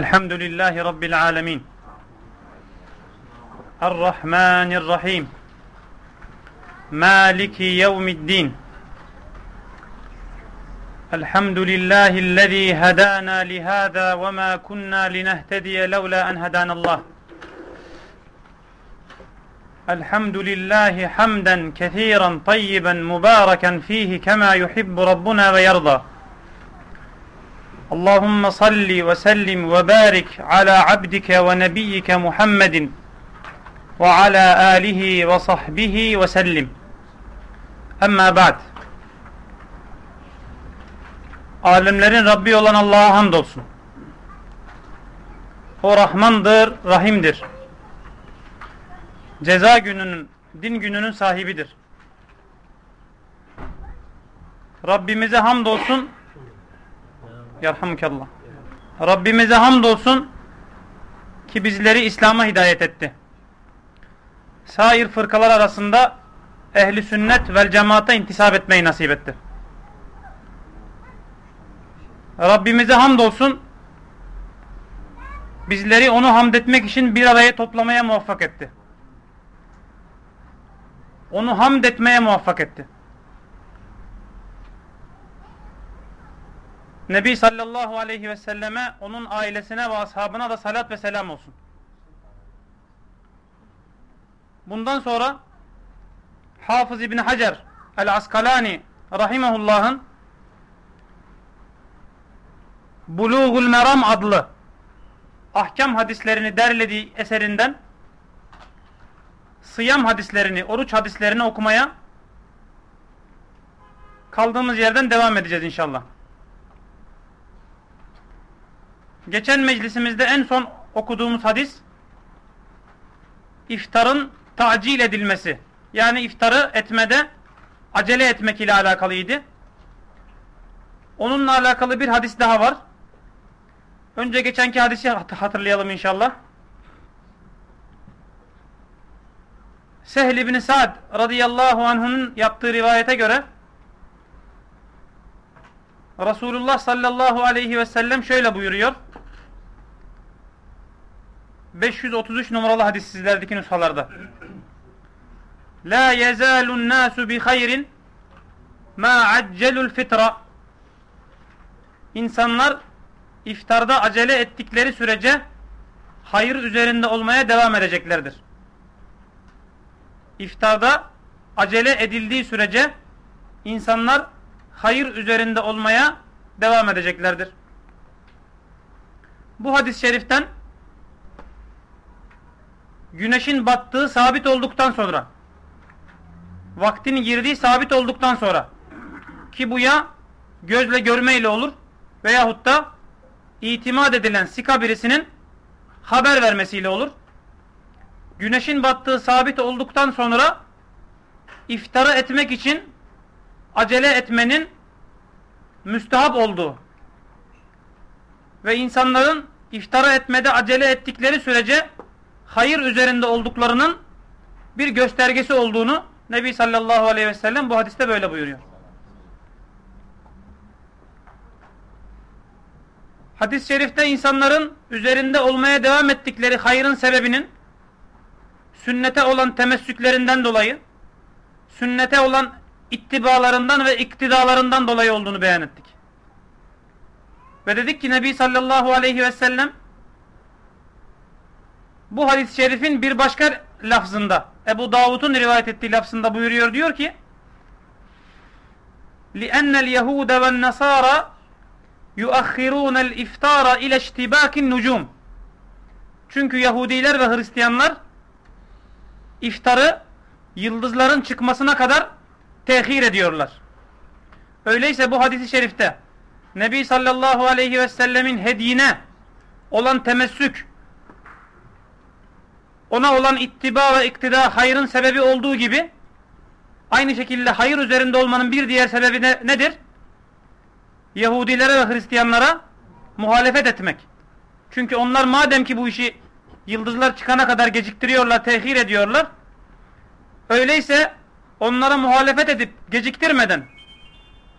الحمد لله رب العالمين. الرحمن الرحيم. مالك يوم الدين. الحمد لله الذي هدانا لهذا وما كنا لنهتدي لولا أن هدانا الله. الحمد لله حمدا كثيرا طيبا مباركا فيه كما يحب ربنا ويرضى. Allahümme salli ve sellim ve barik ala abdike ve nebiyike Muhammedin ve ala alihi ve sahbihi ve sellim. Emma ba'd. Alemlerin Rabbi olan Allah'a hamdolsun. O Rahmandır, Rahim'dir. Ceza gününün, din gününün sahibidir. Rabbimize hamdolsun. Yarhamukallah. Rabbimize hamdolsun ki bizleri İslam'a hidayet etti. Sair fırkalar arasında ehli sünnet vel cemaate intisap etmeyi nasip etti. Rabbimize hamdolsun bizleri onu hamd etmek için bir araya toplamaya muvaffak etti. Onu hamd etmeye muvaffak etti. Nebi sallallahu aleyhi ve selleme, onun ailesine ve ashabına da salat ve selam olsun. Bundan sonra Hafız İbni Hacer el-Askalani rahimehullah'ın Buluğul Meram adlı ahkam hadislerini derlediği eserinden sıyam hadislerini, oruç hadislerini okumaya kaldığımız yerden devam edeceğiz inşallah. Geçen meclisimizde en son okuduğumuz hadis iftarın tacil edilmesi. Yani iftarı etmede acele etmek ile alakalıydı. Onunla alakalı bir hadis daha var. Önce geçenki hadisi hatırlayalım inşallah. Sehl ibn Sa'd radıyallahu anh'ın yaptığı rivayete göre Resulullah sallallahu aleyhi ve sellem şöyle buyuruyor. 533 numaralı hadis sizlerdeki nüshalarda. La yezalun nasu bi hayrin ma accelul fitra. İnsanlar iftarda acele ettikleri sürece hayır üzerinde olmaya devam edeceklerdir. İftarda acele edildiği sürece insanlar hayır üzerinde olmaya devam edeceklerdir. Bu hadis-i şeriften güneşin battığı sabit olduktan sonra vaktin girdiği sabit olduktan sonra ki bu ya gözle görmeyle olur veyahut da itimat edilen sika birisinin haber vermesiyle olur. Güneşin battığı sabit olduktan sonra iftara etmek için acele etmenin müstehap olduğu ve insanların iftara etmede acele ettikleri sürece hayır üzerinde olduklarının bir göstergesi olduğunu Nebi sallallahu aleyhi ve sellem bu hadiste böyle buyuruyor. Hadis-i şerifte insanların üzerinde olmaya devam ettikleri hayırın sebebinin sünnete olan temessüklerinden dolayı, sünnete olan ittibalarından ve iktidalarından dolayı olduğunu beyan ettik. Ve dedik ki Nebi sallallahu aleyhi ve sellem bu hadis-i şerifin bir başka lafzında Ebu Davud'un rivayet ettiği lafzında buyuruyor diyor ki لِأَنَّ الْيَهُودَ وَالنَّصَارَ يُؤَخِّرُونَ الْاِفْتَارَ اِلَى اشْتِبَاكِ النُّجُومِ Çünkü Yahudiler ve Hristiyanlar iftarı yıldızların çıkmasına kadar tehir ediyorlar. Öyleyse bu hadisi şerifte Nebi sallallahu aleyhi ve sellemin hediyine olan temessük ona olan ittiba ve iktida hayrın sebebi olduğu gibi aynı şekilde hayır üzerinde olmanın bir diğer sebebi ne, nedir? Yahudilere ve Hristiyanlara muhalefet etmek. Çünkü onlar madem ki bu işi yıldızlar çıkana kadar geciktiriyorlar, tehir ediyorlar. Öyleyse onlara muhalefet edip geciktirmeden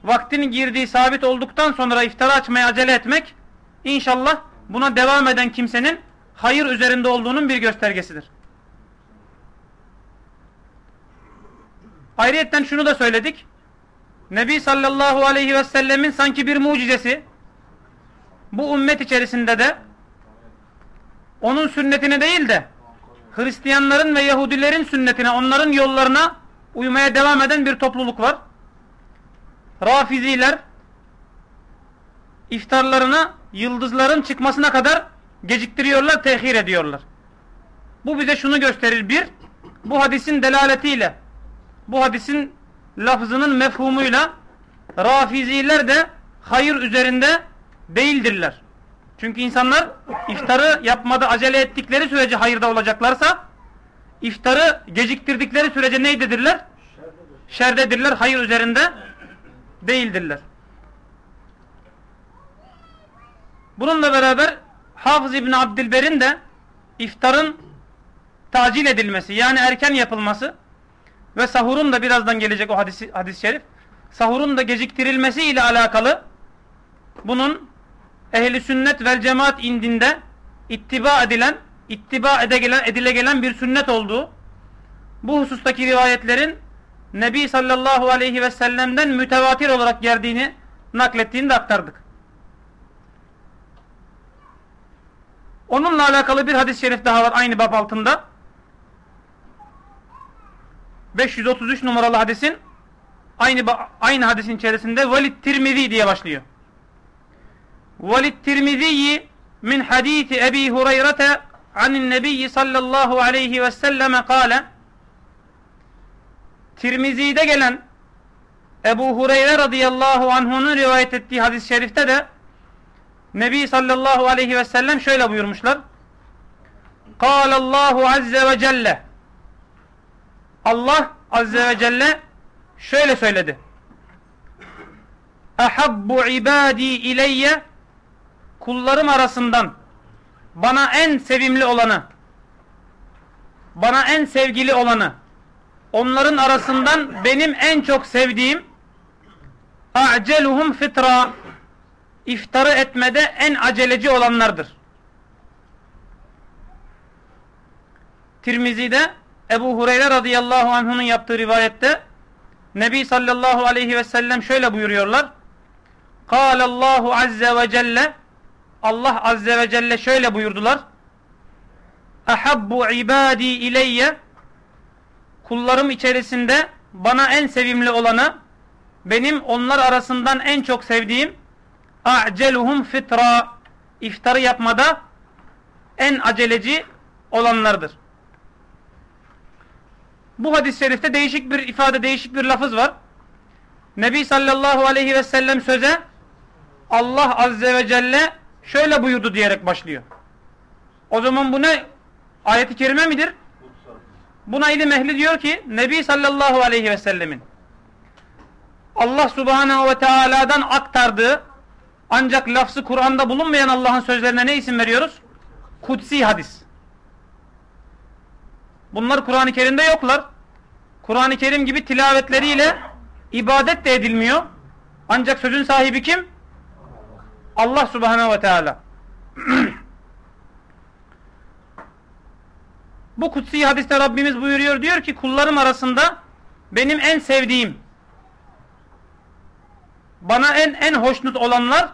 vaktin girdiği sabit olduktan sonra iftara açmaya acele etmek inşallah buna devam eden kimsenin hayır üzerinde olduğunun bir göstergesidir. Ayrıyetten şunu da söyledik. Nebi sallallahu aleyhi ve sellemin sanki bir mucizesi bu ümmet içerisinde de onun sünnetine değil de Hristiyanların ve Yahudilerin sünnetine, onların yollarına uymaya devam eden bir topluluk var. Rafiziler iftarlarını yıldızların çıkmasına kadar geciktiriyorlar, tehir ediyorlar. Bu bize şunu gösterir. Bir, bu hadisin delaletiyle, bu hadisin lafzının mefhumuyla Rafiziler de hayır üzerinde değildirler. Çünkü insanlar iftarı yapmada acele ettikleri sürece hayırda olacaklarsa iftarı geciktirdikleri sürece neydedirler? Şerdedirler, hayır üzerinde değildirler. Bununla beraber Hafız İbni Abdilber'in de iftarın tacil edilmesi yani erken yapılması ve sahurun da birazdan gelecek o hadis, hadis şerif sahurun da geciktirilmesi ile alakalı bunun ehli sünnet vel cemaat indinde ittiba edilen, ittiba ede gelen, edile gelen bir sünnet olduğu, bu husustaki rivayetlerin Nebi sallallahu aleyhi ve sellem'den mütevatir olarak geldiğini naklettiğini de aktardık. Onunla alakalı bir hadis-i şerif daha var aynı bab altında. 533 numaralı hadisin aynı aynı hadisin içerisinde Valid Tirmizi diye başlıyor. Valid Tirmizi min hadisi Ebi Hureyre'te anin Nebi sallallahu aleyhi ve selleme kâle Tirmizi'de gelen Ebu Hureyre radıyallahu anh'unun rivayet ettiği hadis-i şerifte de Nebi sallallahu aleyhi ve sellem şöyle buyurmuşlar. Allahu azze ve celle Allah azze ve celle şöyle söyledi. Ahabbu ibadi ileyye kullarım arasından bana en sevimli olanı, bana en sevgili olanı, onların arasından benim en çok sevdiğim a'celuhum fitra iftarı etmede en aceleci olanlardır. Tirmizi'de Ebu Hureyre radıyallahu anh'unun yaptığı rivayette Nebi sallallahu aleyhi ve sellem şöyle buyuruyorlar. Allahu azze ve celle Allah Azze ve Celle şöyle buyurdular. Ahabbu ibadi ileyye kullarım içerisinde bana en sevimli olanı benim onlar arasından en çok sevdiğim a'celuhum fitra iftarı yapmada en aceleci olanlardır. Bu hadis-i şerifte değişik bir ifade, değişik bir lafız var. Nebi sallallahu aleyhi ve sellem söze Allah azze ve celle şöyle buyurdu diyerek başlıyor. O zaman bu ne? Ayeti kerime midir? Buna ilim ehli diyor ki Nebi sallallahu aleyhi ve sellemin Allah subhanehu ve teala'dan aktardığı ancak lafzı Kur'an'da bulunmayan Allah'ın sözlerine ne isim veriyoruz? Kutsi hadis. Bunlar Kur'an-ı Kerim'de yoklar. Kur'an-ı Kerim gibi tilavetleriyle ibadet de edilmiyor. Ancak sözün sahibi kim? Allah subhanehu ve teala. Bu kutsi hadiste Rabbimiz buyuruyor diyor ki kullarım arasında benim en sevdiğim bana en en hoşnut olanlar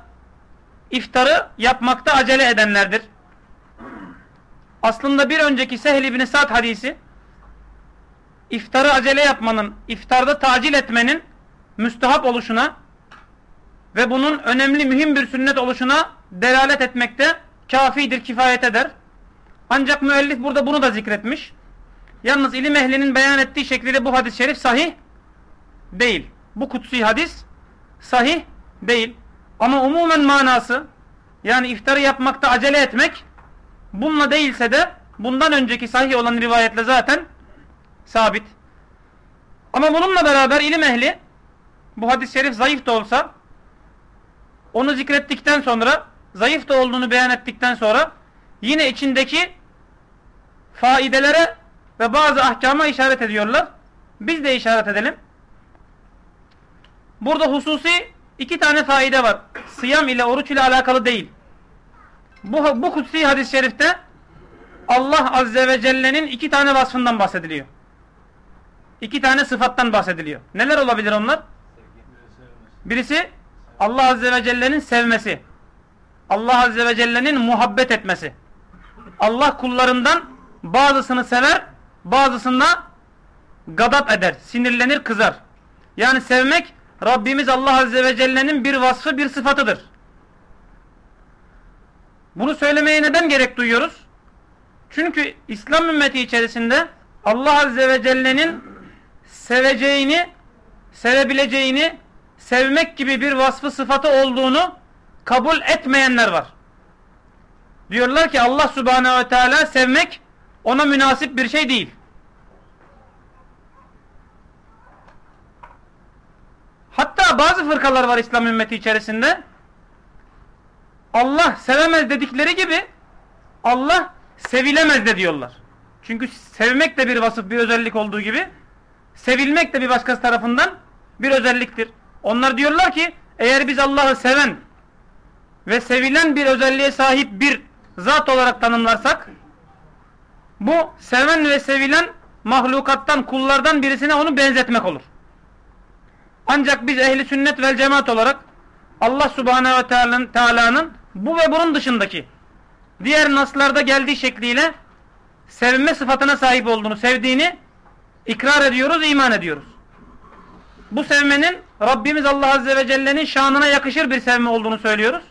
iftarı yapmakta acele edenlerdir. Aslında bir önceki Sehl ibn Sa'd hadisi iftarı acele yapmanın, iftarda tacil etmenin müstehap oluşuna ve bunun önemli mühim bir sünnet oluşuna delalet etmekte kafidir, kifayet eder. Ancak müellif burada bunu da zikretmiş. Yalnız ilim ehlinin beyan ettiği şekilde bu hadis-i şerif sahih değil. Bu kutsi hadis sahih değil. Ama umumen manası yani iftarı yapmakta acele etmek bununla değilse de bundan önceki sahih olan rivayetle zaten sabit. Ama bununla beraber ilim ehli bu hadis-i şerif zayıf da olsa onu zikrettikten sonra zayıf da olduğunu beyan ettikten sonra yine içindeki faidelere ve bazı ahkama işaret ediyorlar. Biz de işaret edelim. Burada hususi iki tane faide var. Sıyam ile oruç ile alakalı değil. Bu, bu kutsi hadis-i şerifte Allah Azze ve Celle'nin iki tane vasfından bahsediliyor. İki tane sıfattan bahsediliyor. Neler olabilir onlar? Birisi Allah Azze ve Celle'nin sevmesi. Allah Azze ve Celle'nin muhabbet etmesi. Allah kullarından bazısını sever, bazısına gadap eder, sinirlenir, kızar. Yani sevmek Rabbimiz Allah Azze ve Celle'nin bir vasfı, bir sıfatıdır. Bunu söylemeye neden gerek duyuyoruz? Çünkü İslam ümmeti içerisinde Allah Azze ve Celle'nin seveceğini, sevebileceğini, sevmek gibi bir vasfı sıfatı olduğunu kabul etmeyenler var. Diyorlar ki Allah Subhanahu ve Teala sevmek ona münasip bir şey değil. Hatta bazı fırkalar var İslam ümmeti içerisinde. Allah sevemez dedikleri gibi Allah sevilemez de diyorlar. Çünkü sevmek de bir vasıf, bir özellik olduğu gibi sevilmek de bir başkası tarafından bir özelliktir. Onlar diyorlar ki eğer biz Allah'ı seven ve sevilen bir özelliğe sahip bir zat olarak tanımlarsak bu seven ve sevilen mahlukattan, kullardan birisine onu benzetmek olur. Ancak biz ehli sünnet vel cemaat olarak Allah subhanehu ve teala'nın bu ve bunun dışındaki diğer naslarda geldiği şekliyle sevme sıfatına sahip olduğunu, sevdiğini ikrar ediyoruz, iman ediyoruz. Bu sevmenin Rabbimiz Allah Azze ve Celle'nin şanına yakışır bir sevme olduğunu söylüyoruz.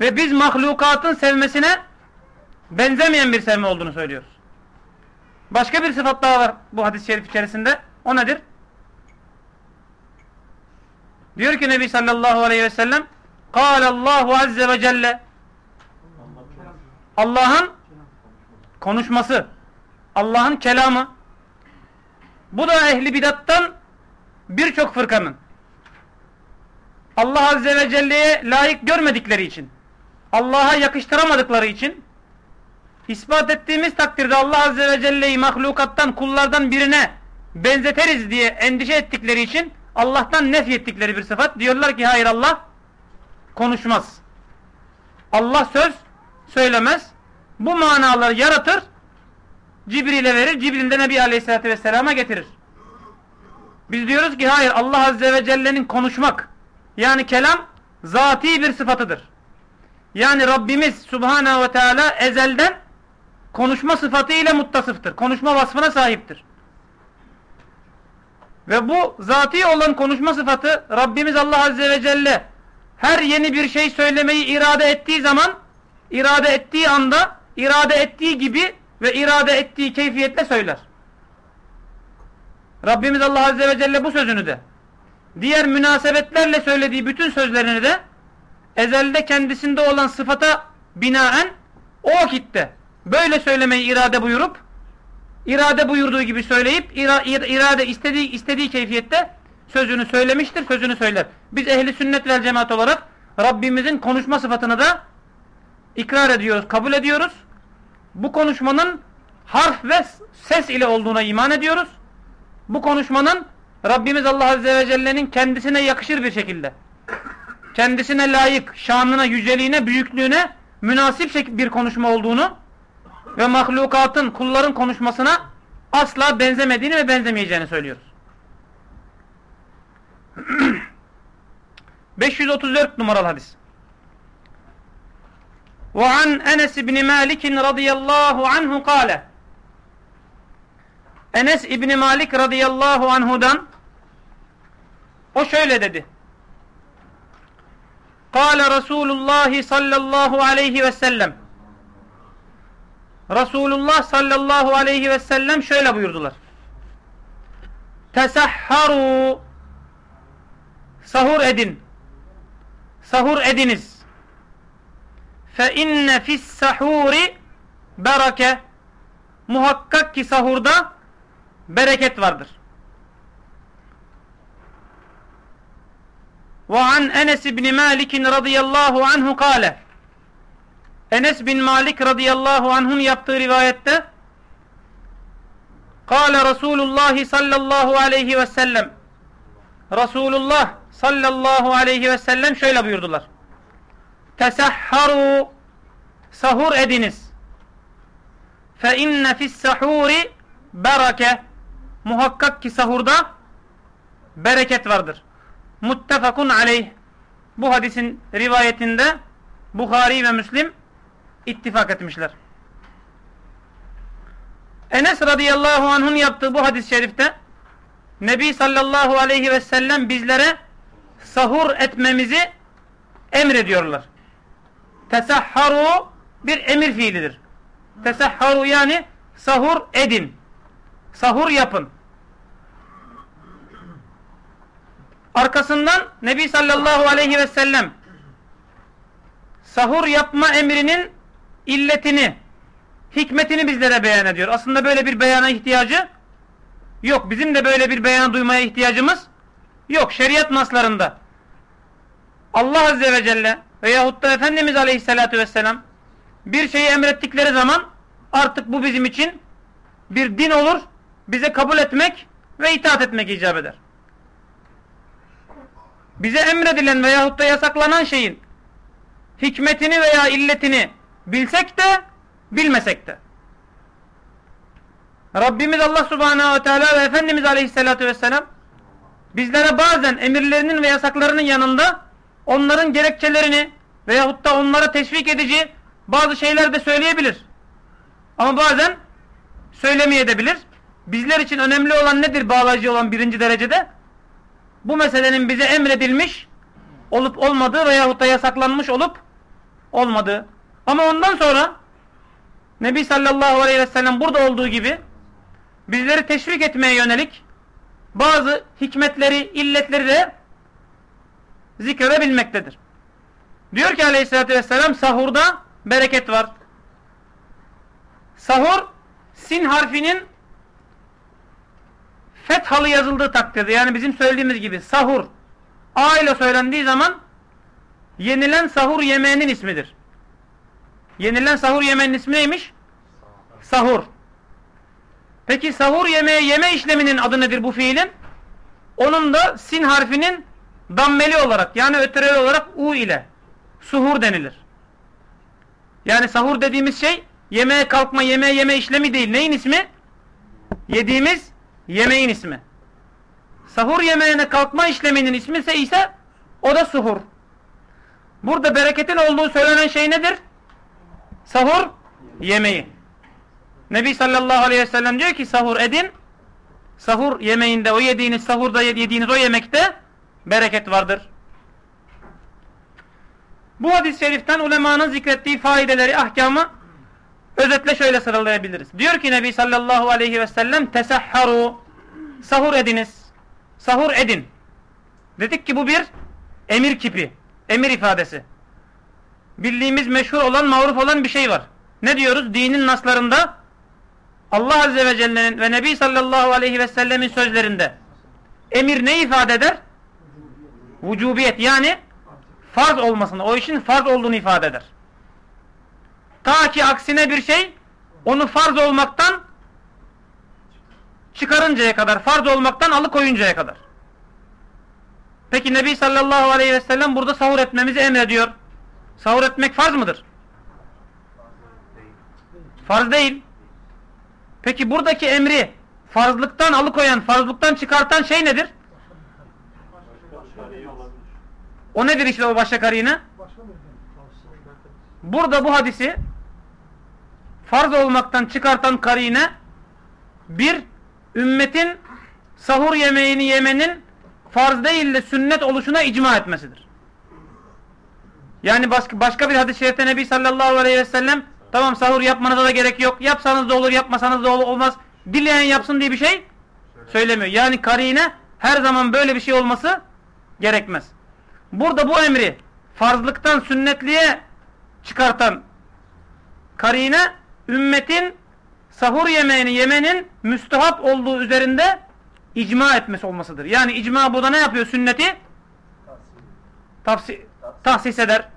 Ve biz mahlukatın sevmesine benzemeyen bir sevme olduğunu söylüyoruz. Başka bir sıfat daha var bu hadis-i şerif içerisinde. O nedir? Diyor ki Nebi sallallahu aleyhi ve sellem Allahu azze ve celle. Allah'ın konuşması Allah'ın kelamı. Bu da ehli bidattan birçok fırkanın. Allah azze ve celle'ye layık görmedikleri için Allah'a yakıştıramadıkları için ispat ettiğimiz takdirde Allah azze ve celle'yi mahlukattan kullardan birine benzeteriz diye endişe ettikleri için Allah'tan nef ettikleri bir sıfat. Diyorlar ki hayır Allah konuşmaz. Allah söz söylemez. Bu manaları yaratır. Cibril'e verir. Cibril de Nebi Aleyhisselatü Vesselam'a getirir. Biz diyoruz ki hayır Allah Azze ve Celle'nin konuşmak yani kelam zati bir sıfatıdır. Yani Rabbimiz Subhanahu ve Teala ezelden konuşma sıfatıyla muttasıftır. Konuşma vasfına sahiptir. Ve bu zati olan konuşma sıfatı Rabbimiz Allah Azze ve Celle her yeni bir şey söylemeyi irade ettiği zaman irade ettiği anda irade ettiği gibi ve irade ettiği keyfiyetle söyler. Rabbimiz Allah Azze ve Celle bu sözünü de diğer münasebetlerle söylediği bütün sözlerini de ezelde kendisinde olan sıfata binaen o vakitte böyle söylemeyi irade buyurup irade buyurduğu gibi söyleyip irade istediği istediği keyfiyette sözünü söylemiştir, sözünü söyler. Biz ehli sünnet vel cemaat olarak Rabbimizin konuşma sıfatını da ikrar ediyoruz, kabul ediyoruz. Bu konuşmanın harf ve ses ile olduğuna iman ediyoruz. Bu konuşmanın Rabbimiz Allah Azze ve Celle'nin kendisine yakışır bir şekilde kendisine layık, şanına, yüceliğine, büyüklüğüne münasip bir konuşma olduğunu ve mahlukatın, kulların konuşmasına asla benzemediğini ve benzemeyeceğini söylüyoruz. 534 numaralı hadis. وعن أنس بن مالك رضي الله عنه قال Enes İbni Malik radıyallahu anhudan o şöyle dedi. Kale Resulullah sallallahu aleyhi ve sellem Resulullah sallallahu aleyhi ve sellem şöyle buyurdular. Tesahharu Sahur edin. Sahur ediniz. Fe inne fis sahuri bereke Muhakkak ki sahurda bereket vardır. Ve an Enes bin Malik radıyallahu anhu kâle Enes bin Malik radıyallahu anh'un yaptığı rivayette Kale Resulullah sallallahu aleyhi ve sellem Resulullah sallallahu aleyhi ve sellem şöyle buyurdular. Tesahharu sahur ediniz. Fe inne fis sahuri bereke. Muhakkak ki sahurda bereket vardır. Muttefakun aleyh. Bu hadisin rivayetinde Bukhari ve Müslim ittifak etmişler. Enes radıyallahu anh'ın yaptığı bu hadis-i şerifte Nebi sallallahu aleyhi ve sellem bizlere sahur etmemizi emrediyorlar. Tesahharu bir emir fiilidir. Tesahharu yani sahur edin. Sahur yapın. Arkasından Nebi sallallahu aleyhi ve sellem sahur yapma emrinin illetini, hikmetini bizlere beyan ediyor. Aslında böyle bir beyana ihtiyacı yok. Bizim de böyle bir beyan duymaya ihtiyacımız yok. Şeriat naslarında Allah Azze ve Celle veyahut da Efendimiz Aleyhisselatü Vesselam bir şeyi emrettikleri zaman artık bu bizim için bir din olur. Bize kabul etmek ve itaat etmek icap eder. Bize emredilen veyahut da yasaklanan şeyin hikmetini veya illetini bilsek de bilmesek de. Rabbimiz Allah Subhanahu ve Teala ve Efendimiz Aleyhisselatü Vesselam bizlere bazen emirlerinin ve yasaklarının yanında onların gerekçelerini veyahut da onlara teşvik edici bazı şeyler de söyleyebilir. Ama bazen söylemeyebilir. Bizler için önemli olan nedir bağlayıcı olan birinci derecede? Bu meselenin bize emredilmiş olup olmadığı veyahut da yasaklanmış olup olmadığı. Ama ondan sonra Nebi sallallahu aleyhi ve sellem burada olduğu gibi bizleri teşvik etmeye yönelik bazı hikmetleri, illetleri de zikredebilmektedir. Diyor ki aleyhissalatü vesselam sahurda bereket var. Sahur sin harfinin fethalı yazıldığı takdirde yani bizim söylediğimiz gibi sahur A ile söylendiği zaman yenilen sahur yemeğinin ismidir. Yenilen sahur yemeğinin ismi neymiş? Sahur. Peki sahur yemeği yeme işleminin adı nedir bu fiilin? Onun da sin harfinin dammeli olarak yani ötereli olarak u ile suhur denilir. Yani sahur dediğimiz şey yemeğe kalkma, yemeğe yeme işlemi değil. Neyin ismi? Yediğimiz yemeğin ismi. Sahur yemeğine kalkma işleminin ismi ise o da suhur. Burada bereketin olduğu söylenen şey nedir? Sahur yemeği. Nebi sallallahu aleyhi ve sellem diyor ki sahur edin. Sahur yemeğinde o yediğiniz sahurda yediğiniz o yemekte bereket vardır. Bu hadis-i şeriften ulemanın zikrettiği faydeleri, ahkamı özetle şöyle sıralayabiliriz. Diyor ki Nebi sallallahu aleyhi ve sellem tesahharu sahur ediniz. Sahur edin. Dedik ki bu bir emir kipi. Emir ifadesi. Bildiğimiz meşhur olan, maruf olan bir şey var. Ne diyoruz? Dinin naslarında Allah Azze ve Celle'nin ve Nebi sallallahu aleyhi ve sellemin sözlerinde emir ne ifade eder? Vücubiyet yani farz olmasını, o işin farz olduğunu ifade eder. Ta ki aksine bir şey onu farz olmaktan çıkarıncaya kadar, farz olmaktan alıkoyuncaya kadar. Peki Nebi sallallahu aleyhi ve sellem burada sahur etmemizi emrediyor. Sahur etmek farz mıdır? Farz değil. Peki buradaki emri farzlıktan alıkoyan, farzlıktan çıkartan şey nedir? O nedir işte o başka karine? Burada bu hadisi farz olmaktan çıkartan karine bir ümmetin sahur yemeğini yemenin farz değil de sünnet oluşuna icma etmesidir. Yani başka, başka bir hadis-i şerifte Nebi sallallahu aleyhi ve sellem tamam sahur yapmanıza da gerek yok. Yapsanız da olur yapmasanız da olmaz. Dileyen yapsın diye bir şey söylemiyor. Yani karine her zaman böyle bir şey olması gerekmez. Burada bu emri farzlıktan sünnetliğe çıkartan karine ümmetin sahur yemeğini yemenin müstehap olduğu üzerinde icma etmesi olmasıdır. Yani icma burada ne yapıyor sünneti? Tavsi tahsis eder.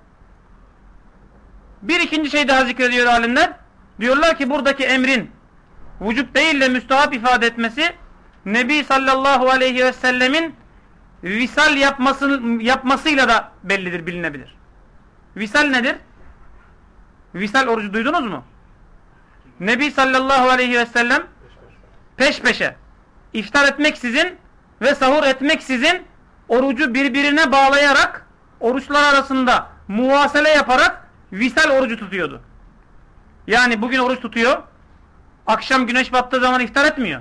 Bir ikinci şey daha zikrediyor alimler. Diyorlar ki buradaki emrin vücut değil de müstehap ifade etmesi Nebi sallallahu aleyhi ve sellemin visal yapması, yapmasıyla da bellidir, bilinebilir. Visal nedir? Visal orucu duydunuz mu? Nebi sallallahu aleyhi ve sellem peş peşe iftar etmeksizin ve sahur etmeksizin orucu birbirine bağlayarak oruçlar arasında muvasele yaparak visal orucu tutuyordu. Yani bugün oruç tutuyor. Akşam güneş battığı zaman iftar etmiyor.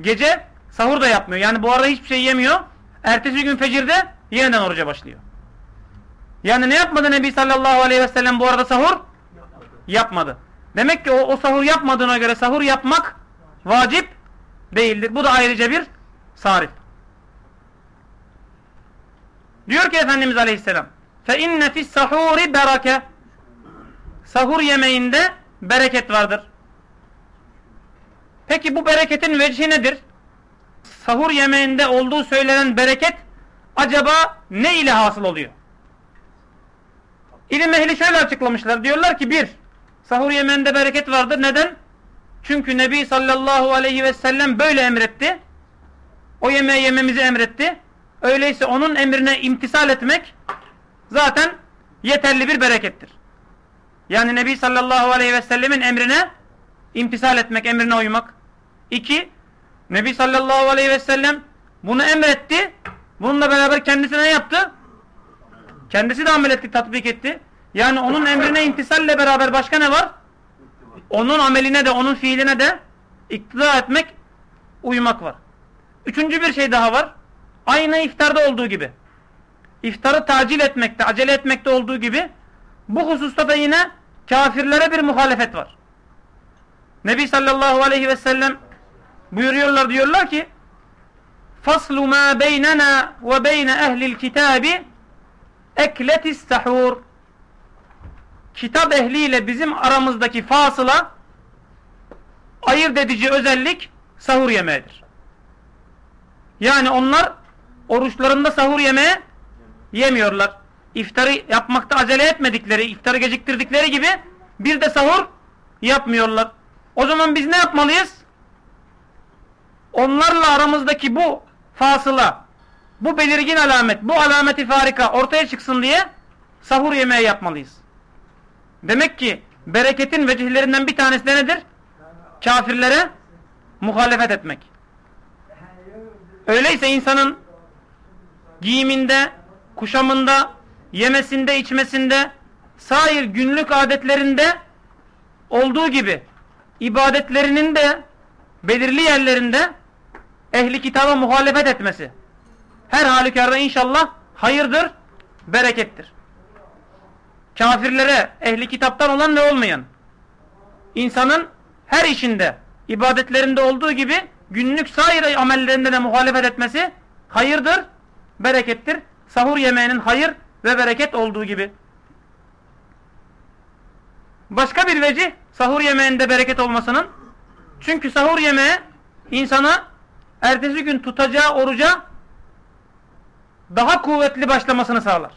Gece sahur da yapmıyor. Yani bu arada hiçbir şey yemiyor. Ertesi gün fecirde yeniden oruca başlıyor. Yani ne yapmadı Nebi sallallahu aleyhi ve sellem bu arada sahur? Yapmadı. Demek ki o, o sahur yapmadığına göre sahur yapmak vacip değildir. Bu da ayrıca bir sarif. Diyor ki Efendimiz Aleyhisselam Fe inne fis sahuri berake. Sahur yemeğinde bereket vardır. Peki bu bereketin vecihi nedir? Sahur yemeğinde olduğu söylenen bereket acaba ne ile hasıl oluyor? İlim ehli şöyle açıklamışlar. Diyorlar ki bir, sahur yemeğinde bereket vardır. Neden? Çünkü Nebi sallallahu aleyhi ve sellem böyle emretti. O yemeği yememizi emretti. Öyleyse onun emrine imtisal etmek zaten yeterli bir berekettir. Yani Nebi sallallahu aleyhi ve sellemin emrine imtisal etmek, emrine uymak. İki, Nebi sallallahu aleyhi ve sellem bunu emretti. Bununla beraber kendisi ne yaptı? Kendisi de amel etti, tatbik etti. Yani onun emrine imtisalle beraber başka ne var? Onun ameline de, onun fiiline de iktida etmek, uymak var. Üçüncü bir şey daha var. Aynı iftarda olduğu gibi. İftarı tacil etmekte, acele etmekte olduğu gibi bu hususta da yine kafirlere bir muhalefet var. Nebi sallallahu aleyhi ve sellem buyuruyorlar diyorlar ki faslu ma beynena ve beyne ehlil kitabi ekletis sahur kitap ehliyle bizim aramızdaki fasıla ayırt edici özellik sahur yemeğidir. Yani onlar oruçlarında sahur yemeği yemiyorlar. İftarı yapmakta acele etmedikleri, iftarı geciktirdikleri gibi bir de sahur yapmıyorlar. O zaman biz ne yapmalıyız? Onlarla aramızdaki bu fasıla, bu belirgin alamet, bu alameti farika ortaya çıksın diye sahur yemeği yapmalıyız. Demek ki bereketin vecihlerinden bir tanesi de nedir? Kafirlere muhalefet etmek. Öyleyse insanın giyiminde, kuşamında, yemesinde, içmesinde, sair günlük adetlerinde olduğu gibi ibadetlerinin de belirli yerlerinde ehli kitaba muhalefet etmesi her halükarda inşallah hayırdır, berekettir. Kafirlere ehli kitaptan olan ve olmayan insanın her işinde ibadetlerinde olduğu gibi günlük sair amellerinde de muhalefet etmesi hayırdır, berekettir. Sahur yemeğinin hayır ve bereket olduğu gibi. Başka bir vecih sahur yemeğinde bereket olmasının çünkü sahur yemeği insana ertesi gün tutacağı oruca daha kuvvetli başlamasını sağlar.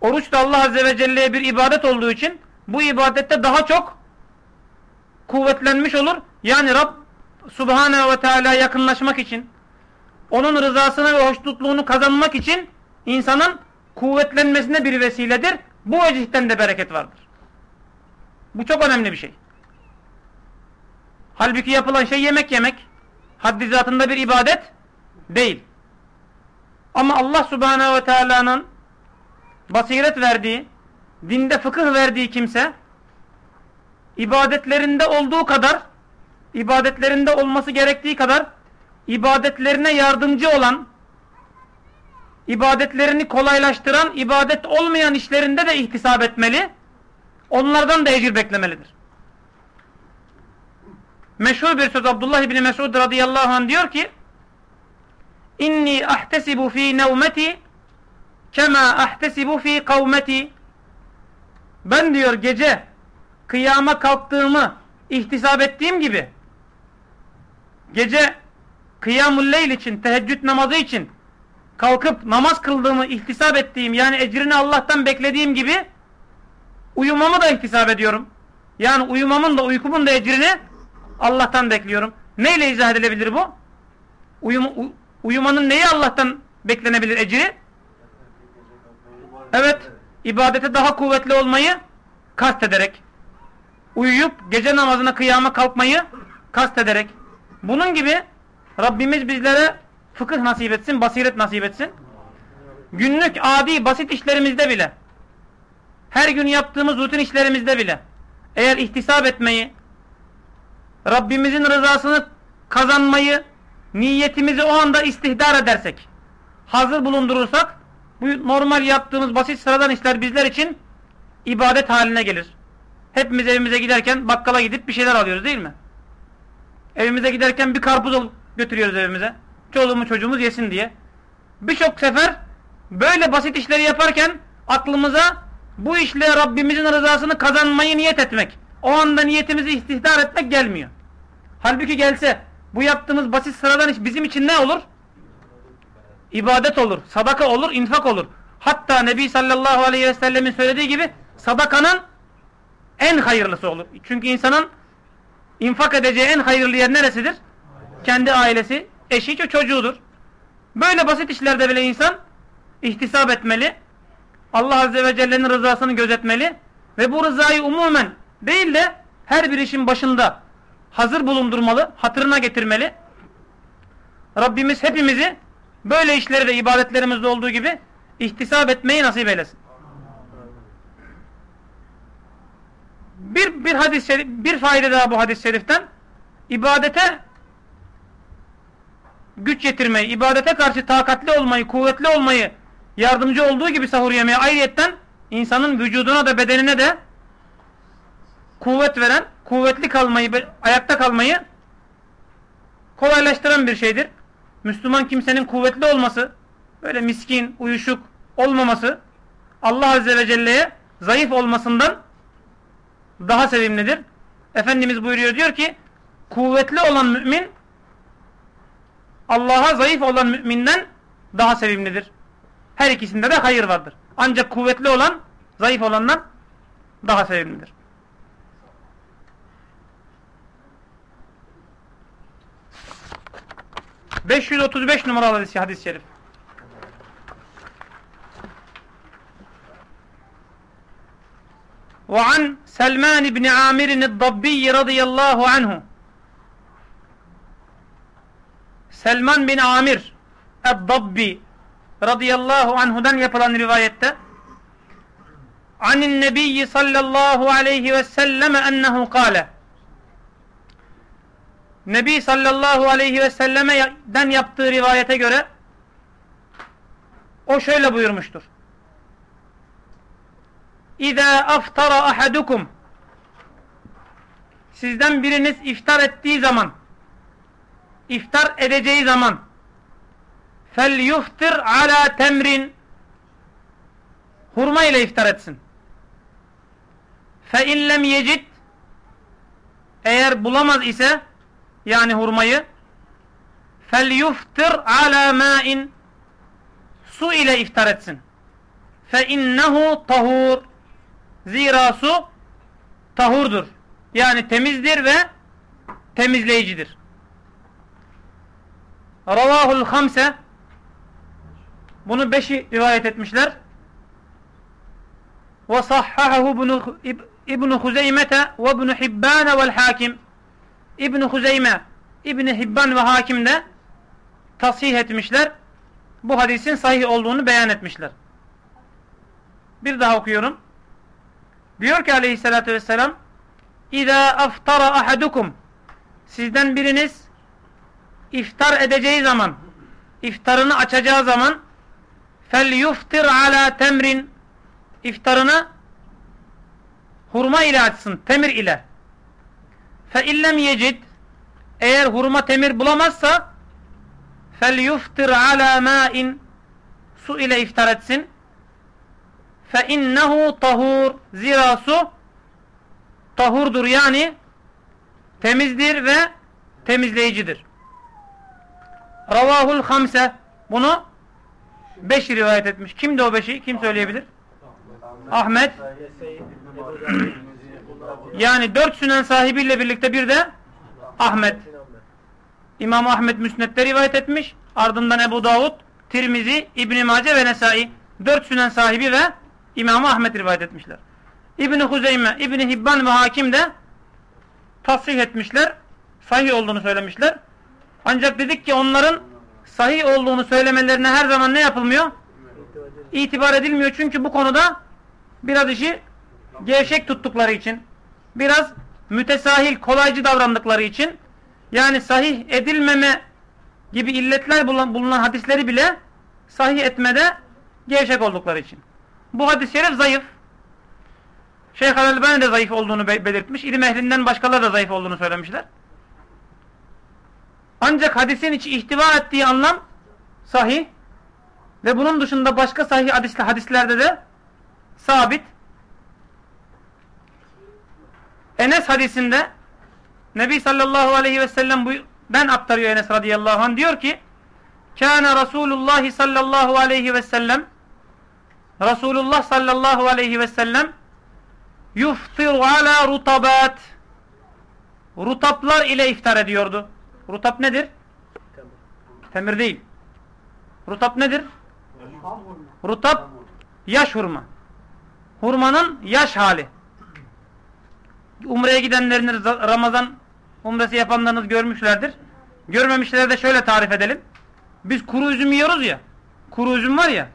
Oruç da Allah Azze ve Celle'ye bir ibadet olduğu için bu ibadette daha çok kuvvetlenmiş olur. Yani Rab Subhanahu ve Teala yakınlaşmak için onun rızasını ve hoşnutluğunu kazanmak için insanın kuvvetlenmesine bir vesiledir. Bu vecihten de bereket vardır. Bu çok önemli bir şey. Halbuki yapılan şey yemek yemek. Haddi zatında bir ibadet değil. Ama Allah Subhanahu ve Teala'nın basiret verdiği, dinde fıkıh verdiği kimse ibadetlerinde olduğu kadar ibadetlerinde olması gerektiği kadar ibadetlerine yardımcı olan ibadetlerini kolaylaştıran ibadet olmayan işlerinde de ihtisap etmeli. Onlardan da ecir beklemelidir. Meşhur bir söz Abdullah İbni Mesud radıyallahu anh diyor ki İnni ahtesibu fi nevmeti kema ahtesibu fi kavmeti Ben diyor gece kıyama kalktığımı ihtisap ettiğim gibi gece kıyamul leyl için, teheccüd namazı için kalkıp namaz kıldığımı ihtisap ettiğim yani ecrini Allah'tan beklediğim gibi uyumamı da ihtisap ediyorum. Yani uyumamın da uykumun da ecrini Allah'tan bekliyorum. Neyle izah edilebilir bu? Uyum, uyumanın neyi Allah'tan beklenebilir ecri? Evet. ibadete daha kuvvetli olmayı kast ederek, uyuyup gece namazına kıyama kalkmayı kast ederek, bunun gibi Rabbimiz bizlere fıkıh nasip etsin, basiret nasip etsin. Günlük adi basit işlerimizde bile, her gün yaptığımız rutin işlerimizde bile, eğer ihtisap etmeyi, Rabbimizin rızasını kazanmayı, niyetimizi o anda istihdar edersek, hazır bulundurursak, bu normal yaptığımız basit sıradan işler bizler için ibadet haline gelir. Hepimiz evimize giderken bakkala gidip bir şeyler alıyoruz değil mi? Evimize giderken bir karpuz götürüyoruz evimize. Çoluğumuz çocuğumuz yesin diye. Birçok sefer böyle basit işleri yaparken aklımıza bu işle Rabbimizin rızasını kazanmayı niyet etmek. O anda niyetimizi istihdar etmek gelmiyor. Halbuki gelse bu yaptığımız basit sıradan iş bizim için ne olur? İbadet olur, sadaka olur, infak olur. Hatta Nebi sallallahu aleyhi ve sellemin söylediği gibi sadakanın en hayırlısı olur. Çünkü insanın infak edeceği en hayırlı yer neresidir? Kendi ailesi, eşi, çocuğudur. Böyle basit işlerde bile insan ihtisap etmeli. Allah Azze ve Celle'nin rızasını gözetmeli. Ve bu rızayı umumen değil de her bir işin başında hazır bulundurmalı, hatırına getirmeli. Rabbimiz hepimizi böyle işleri de ibadetlerimizde olduğu gibi ihtisap etmeyi nasip eylesin. Bir, bir hadis bir fayda daha bu hadis-i şeriften ibadete güç yetirmeyi, ibadete karşı takatli olmayı, kuvvetli olmayı yardımcı olduğu gibi sahur yemeği ayrıyetten insanın vücuduna da bedenine de kuvvet veren, kuvvetli kalmayı, ayakta kalmayı kolaylaştıran bir şeydir. Müslüman kimsenin kuvvetli olması, böyle miskin, uyuşuk olmaması Allah Azze ve Celle'ye zayıf olmasından daha sevimlidir. Efendimiz buyuruyor diyor ki kuvvetli olan mümin Allah'a zayıf olan müminden daha sevimlidir. Her ikisinde de hayır vardır. Ancak kuvvetli olan zayıf olandan daha sevimlidir. ...535 numaralı hadis-i hadis şerif. وعن سلمان بن عامر الضبي رضي الله عنه Selman bin Amir Eddabbi radıyallahu anhudan yapılan rivayette Anin nebiyyi sallallahu aleyhi ve selleme ennehu kâle Nebi sallallahu aleyhi ve sellemeden yaptığı rivayete göre o şöyle buyurmuştur. İza aftara ahadukum Sizden biriniz iftar ettiği zaman iftar edeceği zaman fel yuftir ala temrin hurma ile iftar etsin. Fe in lem yecid eğer bulamaz ise yani hurmayı fel yuftir ala ma'in su ile iftar etsin. Fe innehu tahur zira su tahurdur. Yani temizdir ve temizleyicidir. Ravahul Hamse bunu beşi rivayet etmişler. Ve sahhahu İbn Huzeymete ve İbn Hibban ve'l Hakim. İbn Huzeyme, İbn Hibban ve Hakim de tasih etmişler. Bu hadisin sahih olduğunu beyan etmişler. Bir daha okuyorum. Diyor ki aleyhissalatü vesselam İzâ aftara ahadukum Sizden biriniz iftar edeceği zaman, iftarını açacağı zaman fel yuftir ala temrin iftarını hurma ile açsın, temir ile. Fe illem yecid eğer hurma temir bulamazsa fel yuftir ala ma'in su ile iftar etsin. Fe innehu tahur zira su tahurdur yani temizdir ve temizleyicidir. Ravahul Hamse bunu beş rivayet etmiş. Kimdi o beşi? Kim söyleyebilir? Ahmet. yani dört sünen sahibiyle birlikte bir de Ahmet. İmam Ahmet Müsned'de rivayet etmiş. Ardından Ebu Davud, Tirmizi, İbn-i Mace ve Nesai. Dört sünen sahibi ve İmam Ahmet rivayet etmişler. İbni Huzeyme, İbni Hibban ve Hakim de tasih etmişler. Sahih olduğunu söylemişler. Ancak dedik ki onların sahih olduğunu söylemelerine her zaman ne yapılmıyor? İtibar edilmiyor. Çünkü bu konuda biraz işi gevşek tuttukları için, biraz mütesahil, kolaycı davrandıkları için, yani sahih edilmeme gibi illetler bulunan hadisleri bile sahih etmede gevşek oldukları için. Bu hadis-i şerif zayıf. Şeyh Al-Albani de zayıf olduğunu belirtmiş. İlim ehlinden başkaları da zayıf olduğunu söylemişler. Ancak hadisin içi ihtiva ettiği anlam sahih ve bunun dışında başka sahih hadisle, hadislerde de sabit. Enes hadisinde Nebi sallallahu aleyhi ve sellem bu ben aktarıyor Enes radıyallahu anh diyor ki Kâne Resulullah sallallahu aleyhi ve sellem Resulullah sallallahu aleyhi ve sellem yuftiru ala rutabat rutaplar ile iftar ediyordu. Rutap nedir? Temir değil. Rutap nedir? Rutap yaş hurma. Hurmanın yaş hali. Umre'ye gidenleriniz Ramazan umresi yapanlarınız görmüşlerdir. Görmemişler de şöyle tarif edelim. Biz kuru üzüm yiyoruz ya. Kuru üzüm var ya.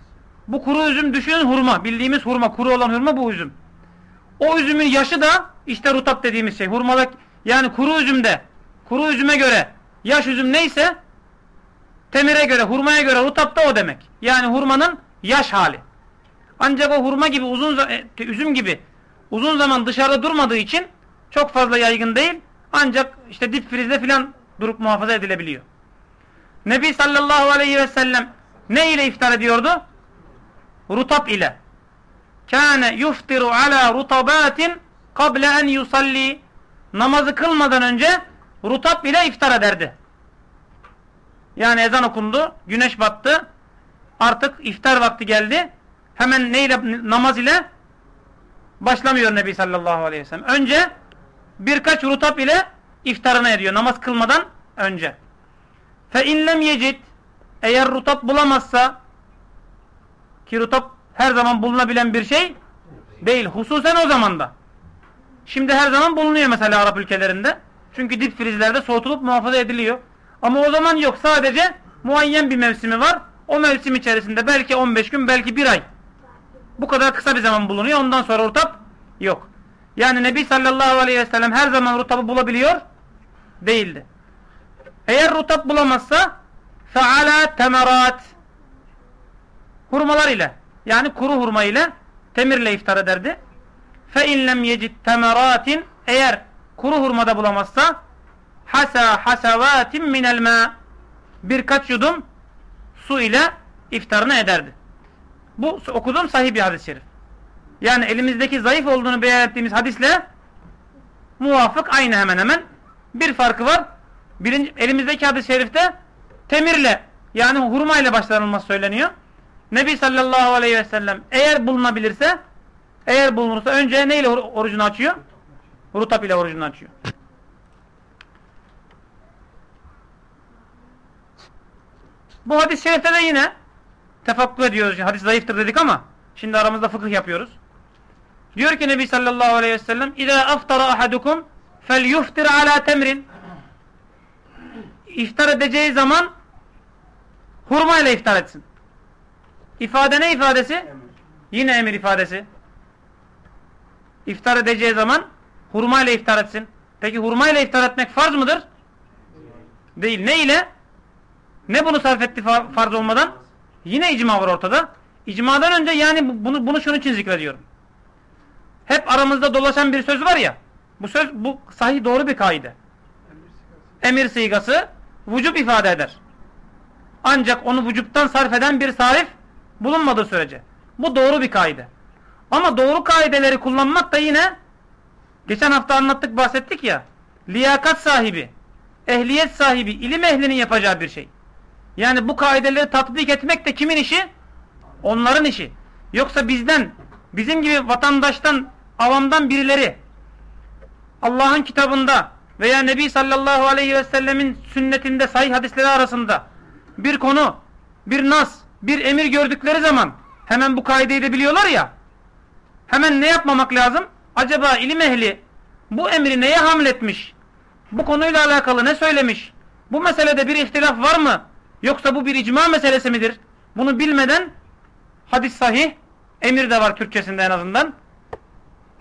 Bu kuru üzüm düşünün hurma. Bildiğimiz hurma. Kuru olan hurma bu üzüm. O üzümün yaşı da işte rutap dediğimiz şey. Hurmada yani kuru üzümde kuru üzüme göre yaş üzüm neyse temire göre, hurmaya göre rutap da o demek. Yani hurmanın yaş hali. Ancak o hurma gibi uzun e, üzüm gibi uzun zaman dışarıda durmadığı için çok fazla yaygın değil. Ancak işte dip frizde filan durup muhafaza edilebiliyor. Nebi sallallahu aleyhi ve sellem ne ile iftar ediyordu? Rutap ile. Kâne yuftiru ala rutabatin kable en yusalli. Namazı kılmadan önce rutap ile iftar ederdi. Yani ezan okundu, güneş battı. Artık iftar vakti geldi. Hemen neyle namaz ile başlamıyor Nebi sallallahu aleyhi ve sellem. Önce birkaç rutap ile iftarını ediyor namaz kılmadan önce. Fe inlem yecid eğer rutap bulamazsa ki rutap her zaman bulunabilen bir şey değil. Hususen o zamanda. Şimdi her zaman bulunuyor mesela Arap ülkelerinde. Çünkü dip frizlerde soğutulup muhafaza ediliyor. Ama o zaman yok. Sadece muayyen bir mevsimi var. O mevsim içerisinde belki 15 gün belki bir ay. Bu kadar kısa bir zaman bulunuyor. Ondan sonra rutap yok. Yani Nebi sallallahu aleyhi ve sellem her zaman rutabı bulabiliyor değildi. Eğer rutap bulamazsa feala temerat hurmalar ile yani kuru hurma ile temirle iftar ederdi. Fe in lem yecid temeratin eğer kuru hurmada bulamazsa hasa hasavatin minel ma birkaç yudum su ile iftarını ederdi. Bu okuduğum sahih bir hadis-i şerif. Yani elimizdeki zayıf olduğunu beyan ettiğimiz hadisle muvafık aynı hemen hemen. Bir farkı var. Birinci, elimizdeki hadis-i şerifte temirle yani hurma ile başlanılması söyleniyor. Nebi sallallahu aleyhi ve sellem eğer bulunabilirse eğer bulunursa önce neyle orucunu açıyor? Rutap ile orucunu açıyor. Bu hadis-i şerifte de yine tefakkuh ediyoruz. Hadis zayıftır dedik ama şimdi aramızda fıkıh yapıyoruz. Diyor ki Nebi sallallahu aleyhi ve sellem اِذَا اَفْتَرَ أَحَدُكُمْ فَلْيُفْتِرْ عَلَى temrin İftar edeceği zaman hurma ile iftar etsin. İfade ne ifadesi? Emir. Yine emir ifadesi. İftar edeceği zaman hurma ile iftar etsin. Peki hurma ile iftar etmek farz mıdır? Değil. Ne ile? Ne bunu sarf etti farz olmadan? Yine icma var ortada. İcmadan önce yani bunu, bunu şunun için zikrediyorum. Hep aramızda dolaşan bir söz var ya. Bu söz bu sahih doğru bir kaide. Emir sigası vücub ifade eder. Ancak onu vücuptan sarf eden bir sarif bulunmadığı sürece. Bu doğru bir kaide. Ama doğru kaideleri kullanmak da yine geçen hafta anlattık bahsettik ya liyakat sahibi, ehliyet sahibi, ilim ehlinin yapacağı bir şey. Yani bu kaideleri tatbik etmek de kimin işi? Onların işi. Yoksa bizden, bizim gibi vatandaştan, avamdan birileri Allah'ın kitabında veya Nebi sallallahu aleyhi ve sellemin sünnetinde sahih hadisleri arasında bir konu, bir nas, bir emir gördükleri zaman hemen bu kaideyi de biliyorlar ya hemen ne yapmamak lazım? Acaba ilim ehli bu emri neye hamletmiş? Bu konuyla alakalı ne söylemiş? Bu meselede bir ihtilaf var mı? Yoksa bu bir icma meselesi midir? Bunu bilmeden hadis sahih, emir de var Türkçesinde en azından.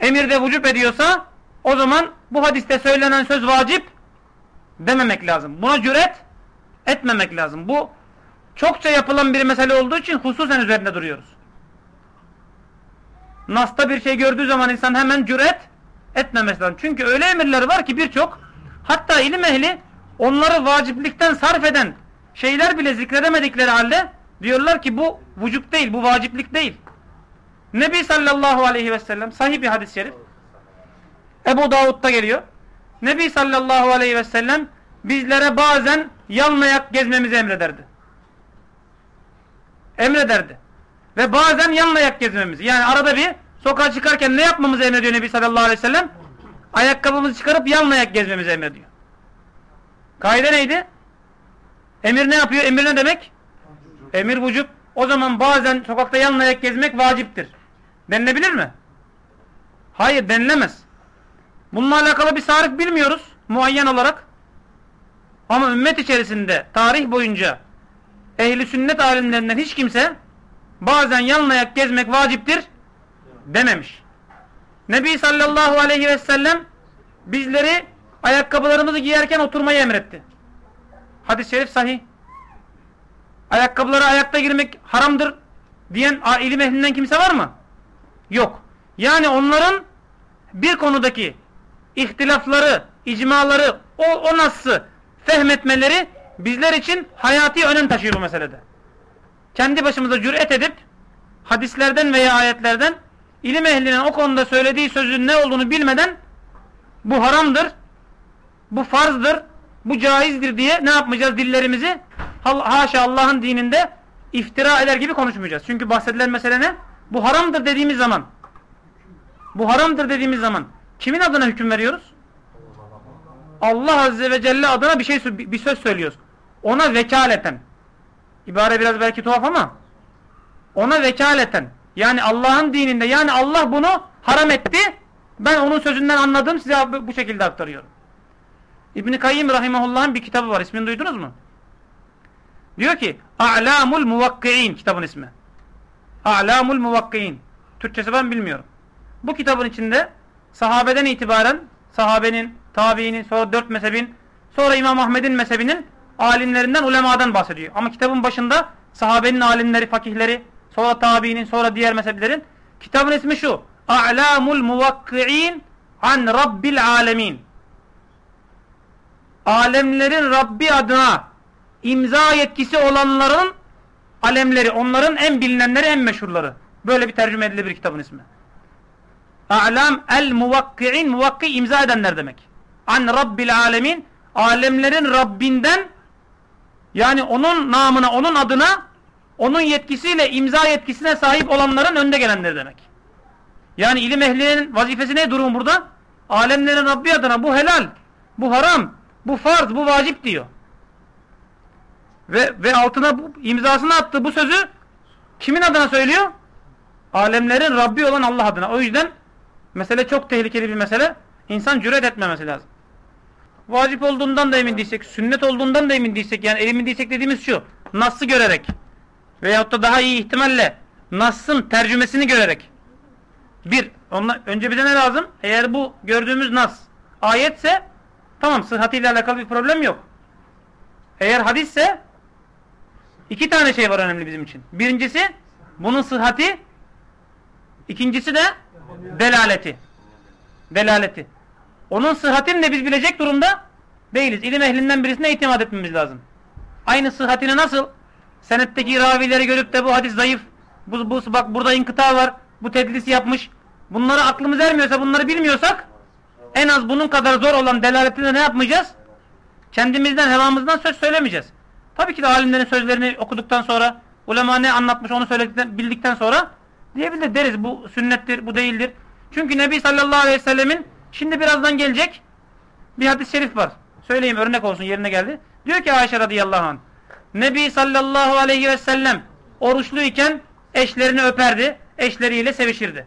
Emir de vücub ediyorsa o zaman bu hadiste söylenen söz vacip dememek lazım. Buna cüret etmemek lazım. Bu çokça yapılan bir mesele olduğu için hususen üzerinde duruyoruz. Nas'ta bir şey gördüğü zaman insan hemen cüret etmemesi lazım. Çünkü öyle emirler var ki birçok hatta ilim ehli onları vaciplikten sarf eden şeyler bile zikredemedikleri halde diyorlar ki bu vücut değil, bu vaciplik değil. Nebi sallallahu aleyhi ve sellem sahih bir hadis-i şerif. Ebu Davud'da geliyor. Nebi sallallahu aleyhi ve sellem bizlere bazen yalnayak gezmemizi emrederdi. Emrederdi. Ve bazen yalnayak gezmemizi. Yani arada bir sokağa çıkarken ne yapmamızı emrediyor Nebi sallallahu aleyhi ve sellem? Ayakkabımızı çıkarıp yalnayak gezmemizi emrediyor. Kaide neydi? Emir ne yapıyor? Emir ne demek? Emir vücub. O zaman bazen sokakta yalnayak gezmek vaciptir. Denilebilir mi? Hayır denilemez. Bununla alakalı bir sarık bilmiyoruz muayyen olarak. Ama ümmet içerisinde tarih boyunca ehli sünnet alimlerinden hiç kimse bazen yalnayak gezmek vaciptir dememiş. Nebi sallallahu aleyhi ve sellem bizleri ayakkabılarımızı giyerken oturmayı emretti. Hadis-i şerif sahih. Ayakkabılara ayakta girmek haramdır diyen ilim ehlinden kimse var mı? Yok. Yani onların bir konudaki ihtilafları, icmaları, o, o nasıl fehmetmeleri bizler için hayati önem taşıyor bu meselede. Kendi başımıza cüret edip hadislerden veya ayetlerden ilim ehlinin o konuda söylediği sözün ne olduğunu bilmeden bu haramdır, bu farzdır, bu caizdir diye ne yapmayacağız dillerimizi haşa Allah'ın dininde iftira eder gibi konuşmayacağız. Çünkü bahsedilen mesele ne? Bu haramdır dediğimiz zaman bu haramdır dediğimiz zaman kimin adına hüküm veriyoruz? Allah Azze ve Celle adına bir şey bir söz söylüyoruz. Ona vekaleten. İbare biraz belki tuhaf ama ona vekaleten. Yani Allah'ın dininde yani Allah bunu haram etti. Ben onun sözünden anladım size bu şekilde aktarıyorum. İbn-i Kayyim Rahimahullah'ın bir kitabı var. İsmini duydunuz mu? Diyor ki A'lamul Muvakki'in kitabın ismi. A'lamul Muvakki'in. Türkçesi ben bilmiyorum. Bu kitabın içinde sahabeden itibaren sahabenin, tabiinin, sonra dört mezhebin, sonra İmam Ahmed'in mezhebinin alimlerinden, ulemadan bahsediyor. Ama kitabın başında sahabenin alimleri, fakihleri, sonra tabiinin, sonra diğer mezheplerin. Kitabın ismi şu. A'lamul Muvakki'in an Rabbil Alemin. Alemlerin Rabbi adına imza yetkisi olanların alemleri, onların en bilinenleri, en meşhurları. Böyle bir tercüme edilebilir kitabın ismi. A'lam el muvakki'in muvakki imza edenler demek. An Rabbil alemin alemlerin Rabbinden yani onun namına, onun adına onun yetkisiyle imza yetkisine sahip olanların önde gelenleri demek. Yani ilim ehlinin vazifesi ne durum burada? Alemlerin Rabbi adına bu helal, bu haram, bu farz, bu vacip diyor. Ve, ve altına bu, imzasını attı bu sözü kimin adına söylüyor? Alemlerin Rabbi olan Allah adına. O yüzden mesele çok tehlikeli bir mesele. İnsan cüret etmemesi lazım. Vacip olduğundan da emin değilsek, sünnet olduğundan da emin değilsek, yani emin değilsek dediğimiz şu, Nas'ı görerek veyahut da daha iyi ihtimalle Nas'ın tercümesini görerek bir, onla, önce bize ne lazım? Eğer bu gördüğümüz Nas ayetse tamam sıhhatiyle alakalı bir problem yok. Eğer hadisse iki tane şey var önemli bizim için. Birincisi bunun sıhhati ikincisi de delaleti. Delaleti. Onun sıhhatini de biz bilecek durumda değiliz. İlim ehlinden birisine itimat etmemiz lazım. Aynı sıhhatini nasıl senetteki ravileri görüp de bu hadis zayıf, bu, bu bak burada inkıta var, bu tedlis yapmış. Bunları aklımız ermiyorsa, bunları bilmiyorsak en az bunun kadar zor olan delaletinde ne yapmayacağız? Kendimizden, hevamızdan söz söylemeyeceğiz. Tabii ki de alimlerin sözlerini okuduktan sonra, ulema ne anlatmış onu söyledikten, bildikten sonra diyebilir deriz bu sünnettir, bu değildir. Çünkü Nebi sallallahu aleyhi ve sellemin şimdi birazdan gelecek bir hadis-i şerif var. Söyleyeyim örnek olsun yerine geldi. Diyor ki Ayşe radıyallahu anh Nebi sallallahu aleyhi ve sellem oruçluyken eşlerini öperdi, eşleriyle sevişirdi.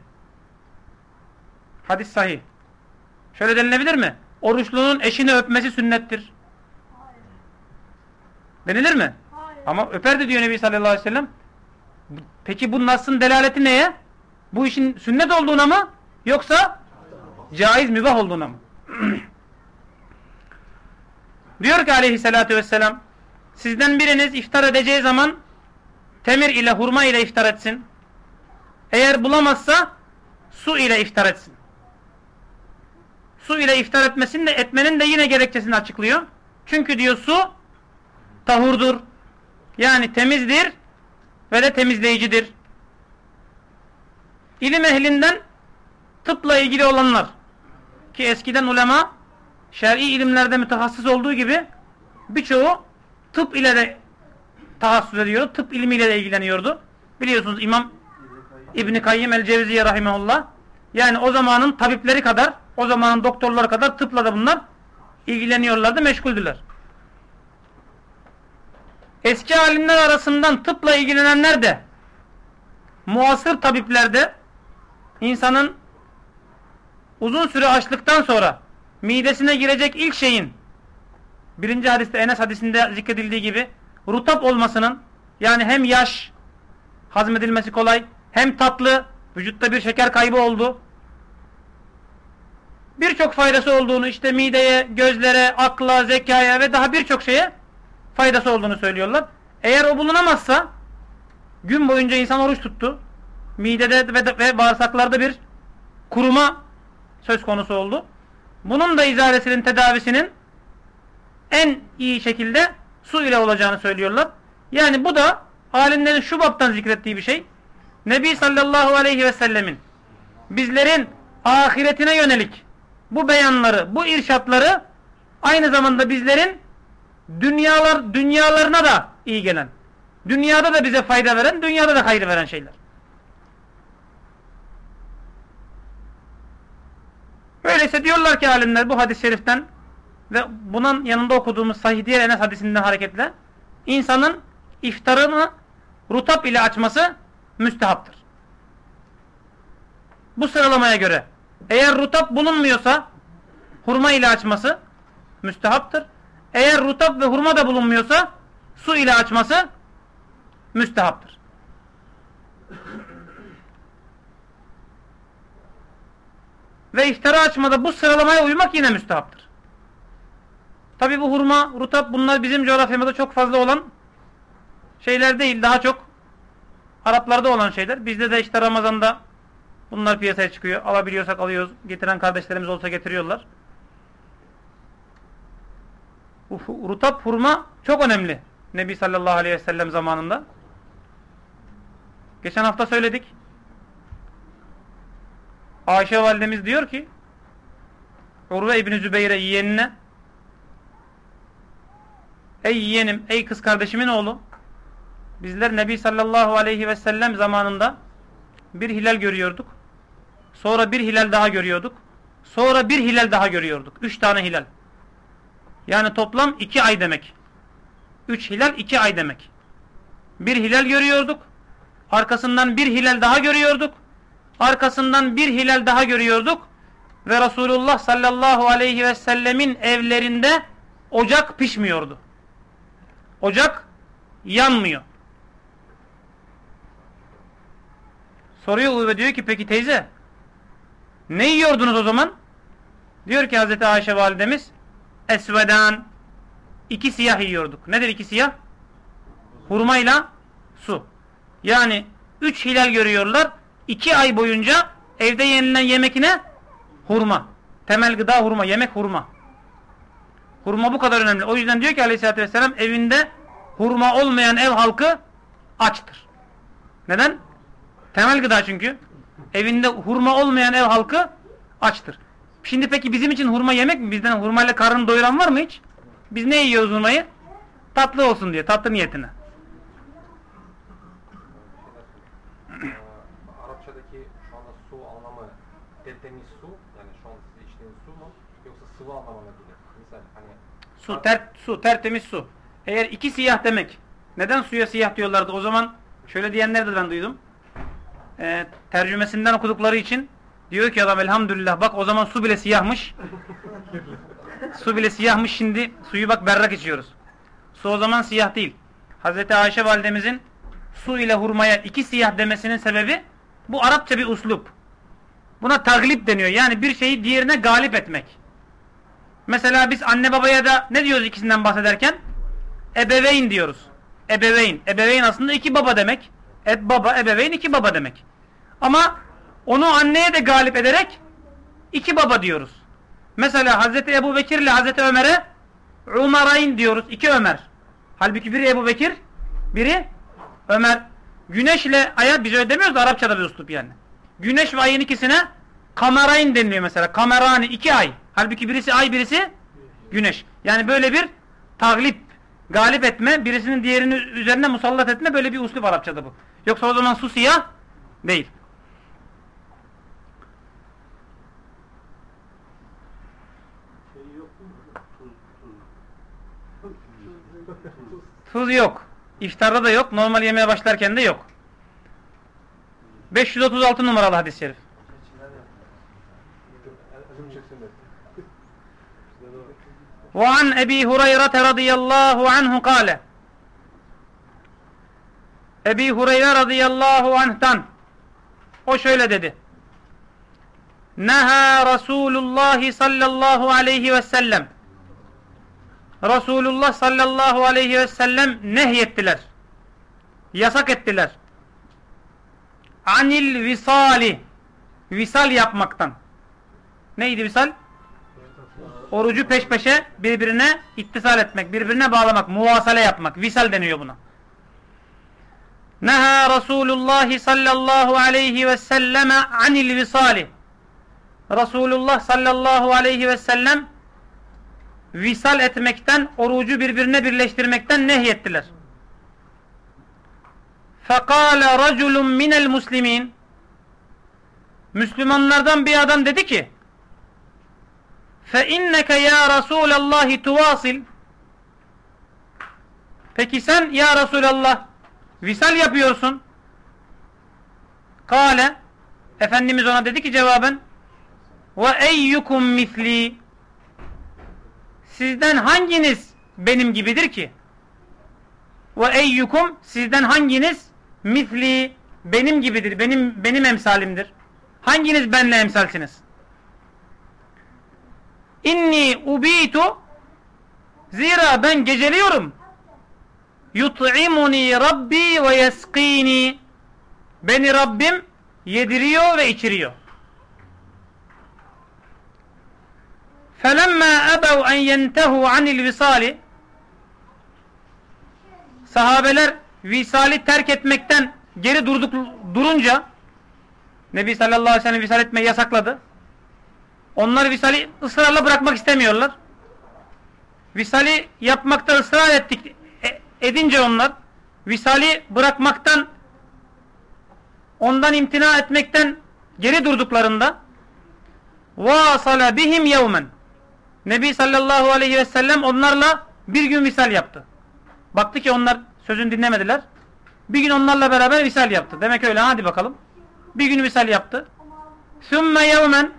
Hadis sahih. Şöyle denilebilir mi? Oruçlunun eşini öpmesi sünnettir. Denilir mi? Hayır. Ama öperdi diyor Nebi sallallahu aleyhi ve sellem. Peki bu nasın delaleti neye? Bu işin sünnet olduğuna mı? Yoksa caiz mübah olduğuna mı? diyor ki aleyhissalatü vesselam sizden biriniz iftar edeceği zaman temir ile hurma ile iftar etsin. Eğer bulamazsa su ile iftar etsin. Su ile iftar etmesin de etmenin de yine gerekçesini açıklıyor. Çünkü diyor su tahurdur. Yani temizdir ve de temizleyicidir. İlim ehlinden tıpla ilgili olanlar ki eskiden ulema şer'i ilimlerde mütehassıs olduğu gibi birçoğu tıp ile de tahassüs ediyordu. Tıp ilmiyle de ilgileniyordu. Biliyorsunuz İmam İbni Kayyim el-Cevziye rahimahullah yani o zamanın tabipleri kadar o zamanın doktorları kadar tıpla da bunlar ilgileniyorlardı, meşguldüler. Eski alimler arasından tıpla ilgilenenler de muasır tabiplerde insanın uzun süre açlıktan sonra midesine girecek ilk şeyin birinci hadiste Enes hadisinde zikredildiği gibi rutap olmasının yani hem yaş hazmedilmesi kolay hem tatlı vücutta bir şeker kaybı oldu birçok faydası olduğunu işte mideye, gözlere, akla, zekaya ve daha birçok şeye faydası olduğunu söylüyorlar. Eğer o bulunamazsa gün boyunca insan oruç tuttu. Midede ve, ve bağırsaklarda bir kuruma söz konusu oldu. Bunun da izaresinin tedavisinin en iyi şekilde su ile olacağını söylüyorlar. Yani bu da alimlerin şu baptan zikrettiği bir şey. Nebi sallallahu aleyhi ve sellemin bizlerin ahiretine yönelik bu beyanları, bu irşatları aynı zamanda bizlerin dünyalar dünyalarına da iyi gelen, dünyada da bize fayda veren, dünyada da hayır veren şeyler. Öyleyse diyorlar ki alimler bu hadis-i şeriften ve bunun yanında okuduğumuz sahih diğer Enes hadisinden hareketle insanın iftarını rutap ile açması müstehaptır. Bu sıralamaya göre eğer rutap bulunmuyorsa hurma ile açması müstehaptır. Eğer rutap ve hurma da bulunmuyorsa su ile açması müstehaptır. Ve iftara açmada bu sıralamaya uymak yine müstehaptır. Tabi bu hurma, rutap bunlar bizim coğrafyamızda çok fazla olan şeyler değil. Daha çok Araplarda olan şeyler. Bizde de işte Ramazan'da bunlar piyasaya çıkıyor. Alabiliyorsak alıyoruz. Getiren kardeşlerimiz olsa getiriyorlar. Rutap hurma çok önemli. Nebi sallallahu aleyhi ve sellem zamanında. Geçen hafta söyledik. Ayşe validemiz diyor ki Urve İbni Zübeyre yeğenine Ey yeğenim, ey kız kardeşimin oğlu bizler Nebi sallallahu aleyhi ve sellem zamanında bir hilal görüyorduk. Sonra bir hilal daha görüyorduk. Sonra bir hilal daha görüyorduk. Üç tane hilal. Yani toplam iki ay demek. Üç hilal iki ay demek. Bir hilal görüyorduk. Arkasından bir hilal daha görüyorduk. Arkasından bir hilal daha görüyorduk. Ve Resulullah sallallahu aleyhi ve sellemin evlerinde ocak pişmiyordu. Ocak yanmıyor. Soruyor ve diyor ki peki teyze ne yiyordunuz o zaman? Diyor ki Hazreti Ayşe validemiz esveden iki siyah yiyorduk. Nedir iki siyah? Hurmayla su. Yani üç hilal görüyorlar. İki ay boyunca evde yenilen yemek ne? Hurma. Temel gıda hurma. Yemek hurma. Hurma bu kadar önemli. O yüzden diyor ki aleyhissalatü vesselam evinde hurma olmayan ev halkı açtır. Neden? Temel gıda çünkü. Evinde hurma olmayan ev halkı açtır. Şimdi peki bizim için hurma yemek mi? Bizden hurmayla karnını doyuran var mı hiç? Biz ne yiyoruz hurmayı? Tatlı olsun diye, tatlı niyetine. Arapçadaki şu anda su anlamı dediğimiz su, yani şu an siz içtiğiniz su mu? Yoksa sıvı anlamına gelir? Misal hani Su, ter, su, tertemiz su. Eğer iki siyah demek, neden suya siyah diyorlardı? O zaman şöyle diyenler de ben duydum. Ee, tercümesinden okudukları için Diyor ki adam elhamdülillah bak o zaman su bile siyahmış. su bile siyahmış şimdi suyu bak berrak içiyoruz. Su o zaman siyah değil. Hazreti Ayşe validemizin su ile hurmaya iki siyah demesinin sebebi bu Arapça bir uslup. Buna taglip deniyor. Yani bir şeyi diğerine galip etmek. Mesela biz anne babaya da ne diyoruz ikisinden bahsederken? Ebeveyn diyoruz. Ebeveyn. Ebeveyn aslında iki baba demek. Et baba, ebeveyn iki baba demek. Ama onu anneye de galip ederek iki baba diyoruz. Mesela Hazreti Ebu Bekir ile Hazreti Ömer'e Umarayn diyoruz. iki Ömer. Halbuki biri Ebu Bekir, biri Ömer. Güneş ile aya biz öyle demiyoruz da Arapçada bir uslup yani. Güneş ve ayın ikisine kamerayn deniliyor mesela. Kamerani iki ay. Halbuki birisi ay birisi güneş. Yani böyle bir taglip, galip etme, birisinin diğerinin üzerine musallat etme böyle bir uslup Arapçada bu. Yoksa o zaman su siyah değil. Tuz yok. İftarda da yok. Normal yemeye başlarken de yok. 536 numaralı hadis-i şerif. وعن أبي هريرة رضي الله عنه قال Ebi Hureyre radıyallahu anh'tan o şöyle dedi. Neha Resulullah sallallahu aleyhi ve sellem Resulullah sallallahu aleyhi ve sellem nehyettiler. Yasak ettiler. Anil visali visal yapmaktan. Neydi visal? Orucu peş peşe birbirine ittisal etmek, birbirine bağlamak, muvasale yapmak. Visal deniyor buna. Neha Resulullah sallallahu aleyhi ve selleme anil visali. Resulullah sallallahu aleyhi ve sellem visal etmekten, orucu birbirine birleştirmekten nehyettiler. Fekale raculun minel muslimin Müslümanlardan bir adam dedi ki fe inneke ya Resulallah tuvasil Peki sen ya Resulallah visal yapıyorsun. Kale Efendimiz ona dedi ki cevaben ve eyyukum misli Sizden hanginiz benim gibidir ki? Ve eyyukum sizden hanginiz misli benim gibidir. Benim benim emsalimdir. Hanginiz benle emsalsiniz? İnni ubitu zira ben geceliyorum. Yut'imuni Rabbi ve yeskini beni Rabbim yediriyor ve içiriyor. Felemma ebev en yentehu anil visali Sahabeler visali terk etmekten geri durduk, durunca Nebi sallallahu aleyhi ve sellem visal etmeyi yasakladı. Onlar visali ısrarla bırakmak istemiyorlar. Visali yapmakta ısrar ettik, e, edince onlar visali bırakmaktan ondan imtina etmekten geri durduklarında vasala bihim yevmen Nebi sallallahu aleyhi ve sellem onlarla bir gün visal yaptı. Baktı ki onlar sözünü dinlemediler. Bir gün onlarla beraber visal yaptı. Demek öyle hadi bakalım. Bir gün visal yaptı. Sümme yevmen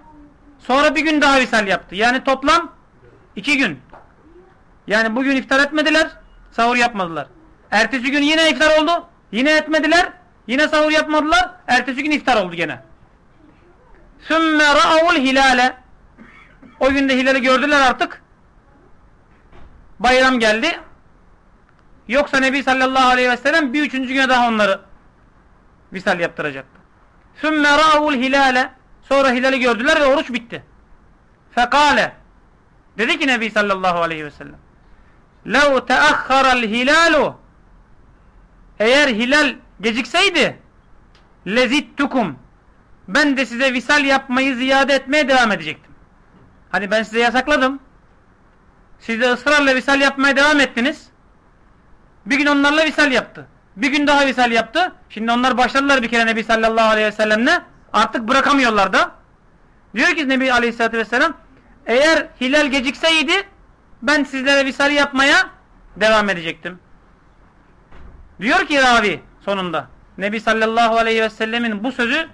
sonra bir gün daha visal yaptı. Yani toplam iki gün. Yani bugün iftar etmediler, sahur yapmadılar. Ertesi gün yine iftar oldu, yine etmediler, yine sahur yapmadılar, ertesi gün iftar oldu gene. Sümme ra'avul hilale o günde hilali gördüler artık. Bayram geldi. Yoksa Nebi sallallahu aleyhi ve sellem bir üçüncü güne daha onları visal yaptıracaktı. Sümme ra'avul hilale sonra hilali gördüler ve oruç bitti. Fekale dedi ki Nebi sallallahu aleyhi ve sellem لَوْ تَأَخَّرَ الْهِلَالُ Eğer hilal gecikseydi lezittukum ben de size visal yapmayı ziyade etmeye devam edecektim. Hani ben size yasakladım. Siz de ısrarla visal yapmaya devam ettiniz. Bir gün onlarla visal yaptı. Bir gün daha visal yaptı. Şimdi onlar başladılar bir kere Nebi sallallahu aleyhi ve sellemle. Artık bırakamıyorlar da. Diyor ki Nebi aleyhissalatü vesselam eğer hilal gecikseydi ben sizlere visal yapmaya devam edecektim. Diyor ki ravi sonunda Nebi sallallahu aleyhi ve bu sözü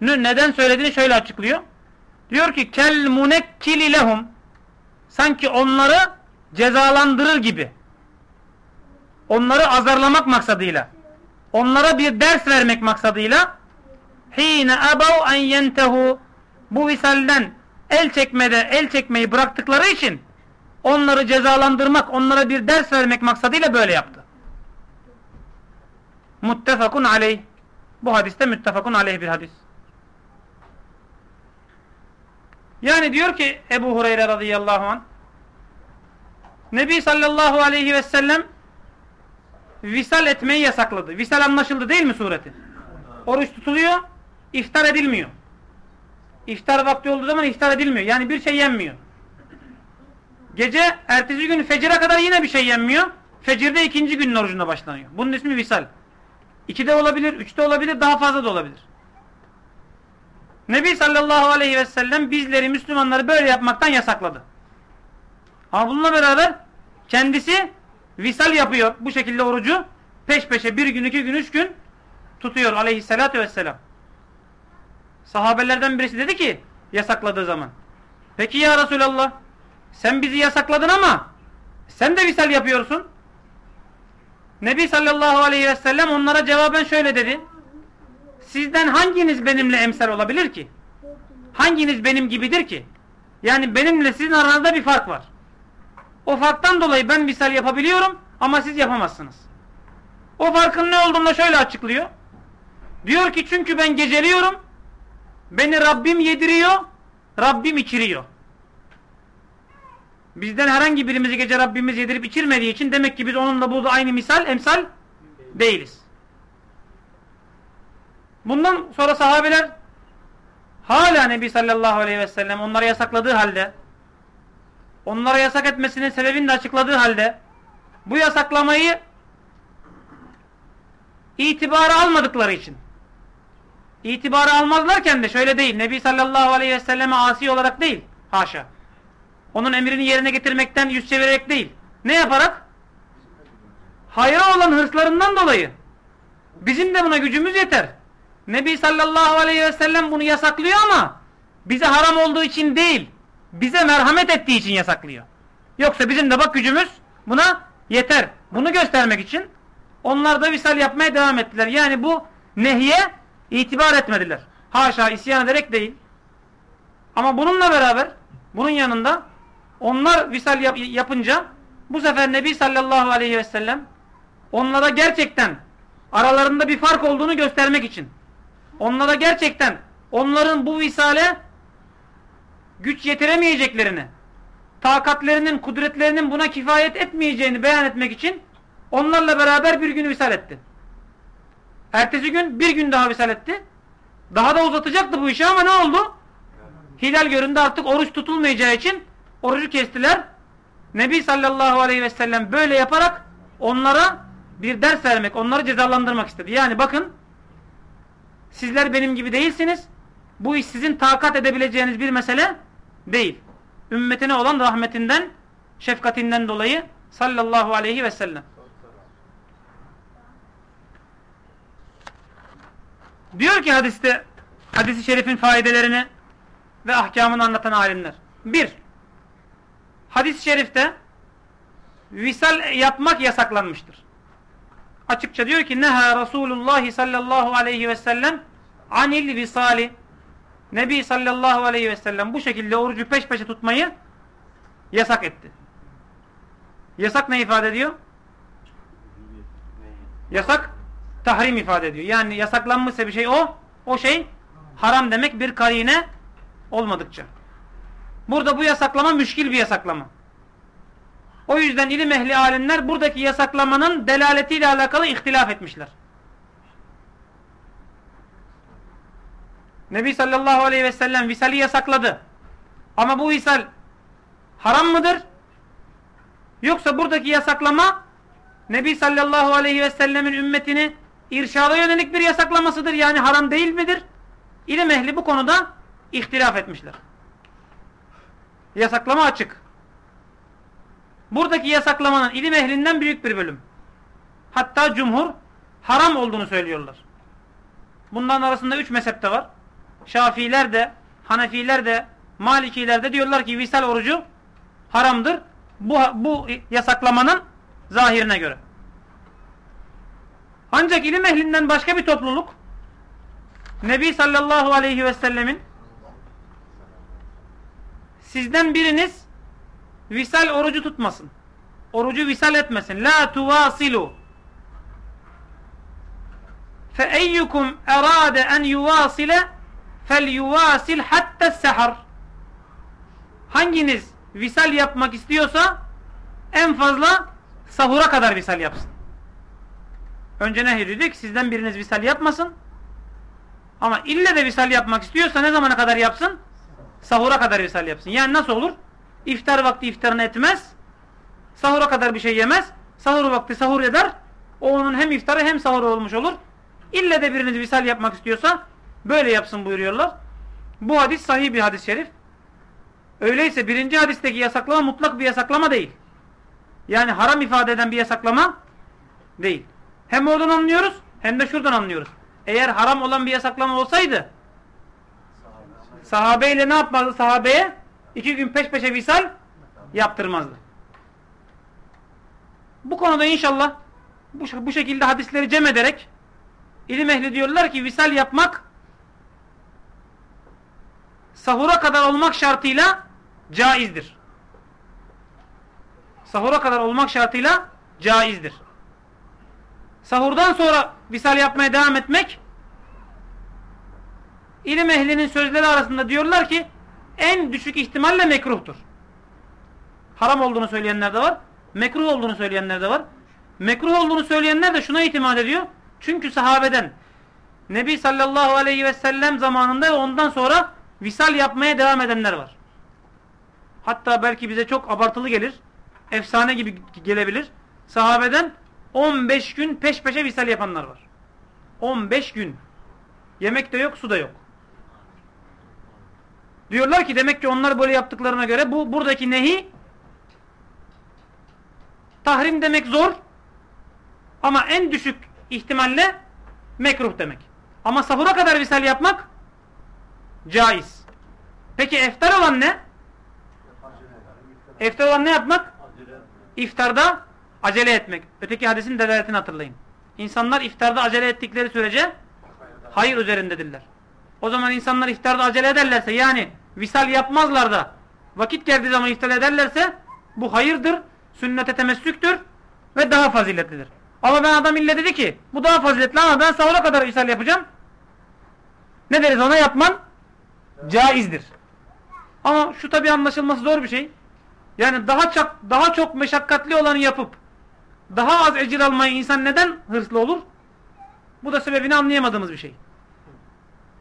neden söylediğini şöyle açıklıyor. Diyor ki kel munekkili lehum sanki onları cezalandırır gibi. Onları azarlamak maksadıyla. Onlara bir ders vermek maksadıyla hine ebav en yentehu bu visalden el çekmede el çekmeyi bıraktıkları için onları cezalandırmak, onlara bir ders vermek maksadıyla böyle yaptı. Muttefakun aleyh. Bu hadiste müttefakun aleyh bir hadis. Yani diyor ki Ebu Hureyre radıyallahu anh Nebi sallallahu aleyhi ve sellem visal etmeyi yasakladı. Visal anlaşıldı değil mi sureti? Oruç tutuluyor, iftar edilmiyor. İftar vakti olduğu zaman iftar edilmiyor. Yani bir şey yenmiyor. Gece ertesi gün fecire kadar yine bir şey yenmiyor. Fecirde ikinci günün orucuna başlanıyor. Bunun ismi visal. İkide olabilir, üçte olabilir, daha fazla da olabilir. Nebi sallallahu aleyhi ve sellem bizleri Müslümanları böyle yapmaktan yasakladı. Ama bununla beraber kendisi visal yapıyor. Bu şekilde orucu peş peşe bir gün, iki gün, üç gün tutuyor aleyhissalatü vesselam. Sahabelerden birisi dedi ki yasakladığı zaman. Peki ya Resulallah sen bizi yasakladın ama sen de visal yapıyorsun. Nebi sallallahu aleyhi ve sellem onlara cevaben şöyle dedi. Sizden hanginiz benimle emsal olabilir ki? Hanginiz benim gibidir ki? Yani benimle sizin aranızda bir fark var. O farktan dolayı ben visal yapabiliyorum ama siz yapamazsınız. O farkın ne olduğunu şöyle açıklıyor. Diyor ki çünkü ben geceliyorum. Beni Rabbim yediriyor. Rabbim içiriyor. Bizden herhangi birimizi gece Rabbimiz yedirip içirmediği için demek ki biz onunla burada aynı misal, emsal değiliz. Bundan sonra sahabeler hala Nebi sallallahu aleyhi ve sellem onlara yasakladığı halde onlara yasak etmesinin sebebini de açıkladığı halde bu yasaklamayı itibara almadıkları için itibara almazlarken de şöyle değil. Nebi sallallahu aleyhi ve selleme asi olarak değil. Haşa. Onun emrini yerine getirmekten yüz çevirerek değil. Ne yaparak? Hayra olan hırslarından dolayı. Bizim de buna gücümüz yeter. Nebi sallallahu aleyhi ve sellem bunu yasaklıyor ama bize haram olduğu için değil. Bize merhamet ettiği için yasaklıyor. Yoksa bizim de bak gücümüz buna yeter. Bunu göstermek için onlar da visal yapmaya devam ettiler. Yani bu nehiye itibar etmediler. Haşa isyan ederek değil. Ama bununla beraber bunun yanında onlar visal yap yapınca bu sefer Nebi sallallahu aleyhi ve sellem onlara gerçekten aralarında bir fark olduğunu göstermek için onlara gerçekten onların bu visale güç yetiremeyeceklerini takatlerinin, kudretlerinin buna kifayet etmeyeceğini beyan etmek için onlarla beraber bir gün visal etti. Ertesi gün bir gün daha visal etti. Daha da uzatacaktı bu işi ama ne oldu? Hilal göründü artık oruç tutulmayacağı için orucu kestiler. Nebi sallallahu aleyhi ve sellem böyle yaparak onlara bir ders vermek, onları cezalandırmak istedi. Yani bakın sizler benim gibi değilsiniz. Bu iş sizin takat edebileceğiniz bir mesele değil. Ümmetine olan rahmetinden, şefkatinden dolayı sallallahu aleyhi ve sellem. Diyor ki hadiste, hadisi şerifin faydelerini ve ahkamını anlatan alimler. Bir, hadis-i şerifte visal yapmak yasaklanmıştır. Açıkça diyor ki neha Resulullah sallallahu aleyhi ve sellem anil visali Nebi sallallahu aleyhi ve sellem bu şekilde orucu peş peşe tutmayı yasak etti. Yasak ne ifade ediyor? Yasak tahrim ifade ediyor. Yani yasaklanmışsa bir şey o, o şey haram demek bir karine olmadıkça. Burada bu yasaklama müşkil bir yasaklama. O yüzden ilim ehli alimler buradaki yasaklamanın delaletiyle alakalı ihtilaf etmişler. Nebi sallallahu aleyhi ve sellem visali yasakladı. Ama bu visal haram mıdır? Yoksa buradaki yasaklama Nebi sallallahu aleyhi ve sellemin ümmetini irşada yönelik bir yasaklamasıdır. Yani haram değil midir? İlim ehli bu konuda ihtilaf etmişler. Yasaklama açık. Buradaki yasaklamanın ilim ehlinden büyük bir bölüm. Hatta cumhur haram olduğunu söylüyorlar. Bunların arasında üç mezhep de var. Şafiiler de, Hanefiler de, Malikiler de diyorlar ki visal orucu haramdır. Bu, bu yasaklamanın zahirine göre. Ancak ilim ehlinden başka bir topluluk Nebi sallallahu aleyhi ve sellemin sizden biriniz visal orucu tutmasın. Orucu visal etmesin. La tuvasilu. Fe eyyukum erade en yuvasile fel yuvasil hatta sehar. Hanginiz visal yapmak istiyorsa en fazla sahura kadar visal yapsın. Önce ne dedik? Sizden biriniz visal yapmasın. Ama ille de visal yapmak istiyorsa ne zamana kadar yapsın? Sahura kadar visal yapsın. Yani nasıl olur? İftar vakti iftarını etmez. Sahura kadar bir şey yemez. Sahur vakti sahur eder. O onun hem iftarı hem sahuru olmuş olur. İlle de biriniz visal yapmak istiyorsa böyle yapsın buyuruyorlar. Bu hadis sahih bir hadis-i şerif. Öyleyse birinci hadisteki yasaklama mutlak bir yasaklama değil. Yani haram ifade eden bir yasaklama değil. Hem oradan anlıyoruz hem de şuradan anlıyoruz. Eğer haram olan bir yasaklama olsaydı sahabeyle ne yapmazdı sahabeye? iki gün peş peşe visal yaptırmazdı. Bu konuda inşallah bu, bu şekilde hadisleri cem ederek ilim ehli diyorlar ki visal yapmak sahura kadar olmak şartıyla caizdir. Sahura kadar olmak şartıyla caizdir. Sahurdan sonra visal yapmaya devam etmek ilim ehlinin sözleri arasında diyorlar ki en düşük ihtimalle mekruhtur. Haram olduğunu söyleyenler de var. Mekruh olduğunu söyleyenler de var. Mekruh olduğunu söyleyenler de şuna itimat ediyor. Çünkü sahabeden Nebi sallallahu aleyhi ve sellem zamanında ve ondan sonra visal yapmaya devam edenler var. Hatta belki bize çok abartılı gelir. Efsane gibi gelebilir. Sahabeden 15 gün peş peşe visal yapanlar var. 15 gün. Yemek de yok, su da yok. Diyorlar ki demek ki onlar böyle yaptıklarına göre bu buradaki nehi tahrim demek zor ama en düşük ihtimalle mekruh demek. Ama sahura kadar visal yapmak caiz. Peki eftar olan ne? Eftar olan ne yapmak? İftarda acele etmek. Öteki hadisin delaletini hatırlayın. İnsanlar iftarda acele ettikleri sürece hayır üzerindedirler. O zaman insanlar iftarda acele ederlerse yani visal yapmazlar da vakit geldiği zaman iftar ederlerse bu hayırdır, sünnete temessüktür ve daha faziletlidir. Ama ben adam ille dedi ki bu daha faziletli ama ben sahura kadar visal yapacağım. Ne deriz ona yapman? Caizdir. Ama şu tabi anlaşılması zor bir şey. Yani daha çok daha çok meşakkatli olanı yapıp daha az ecir almayı insan neden hırslı olur? Bu da sebebini anlayamadığımız bir şey.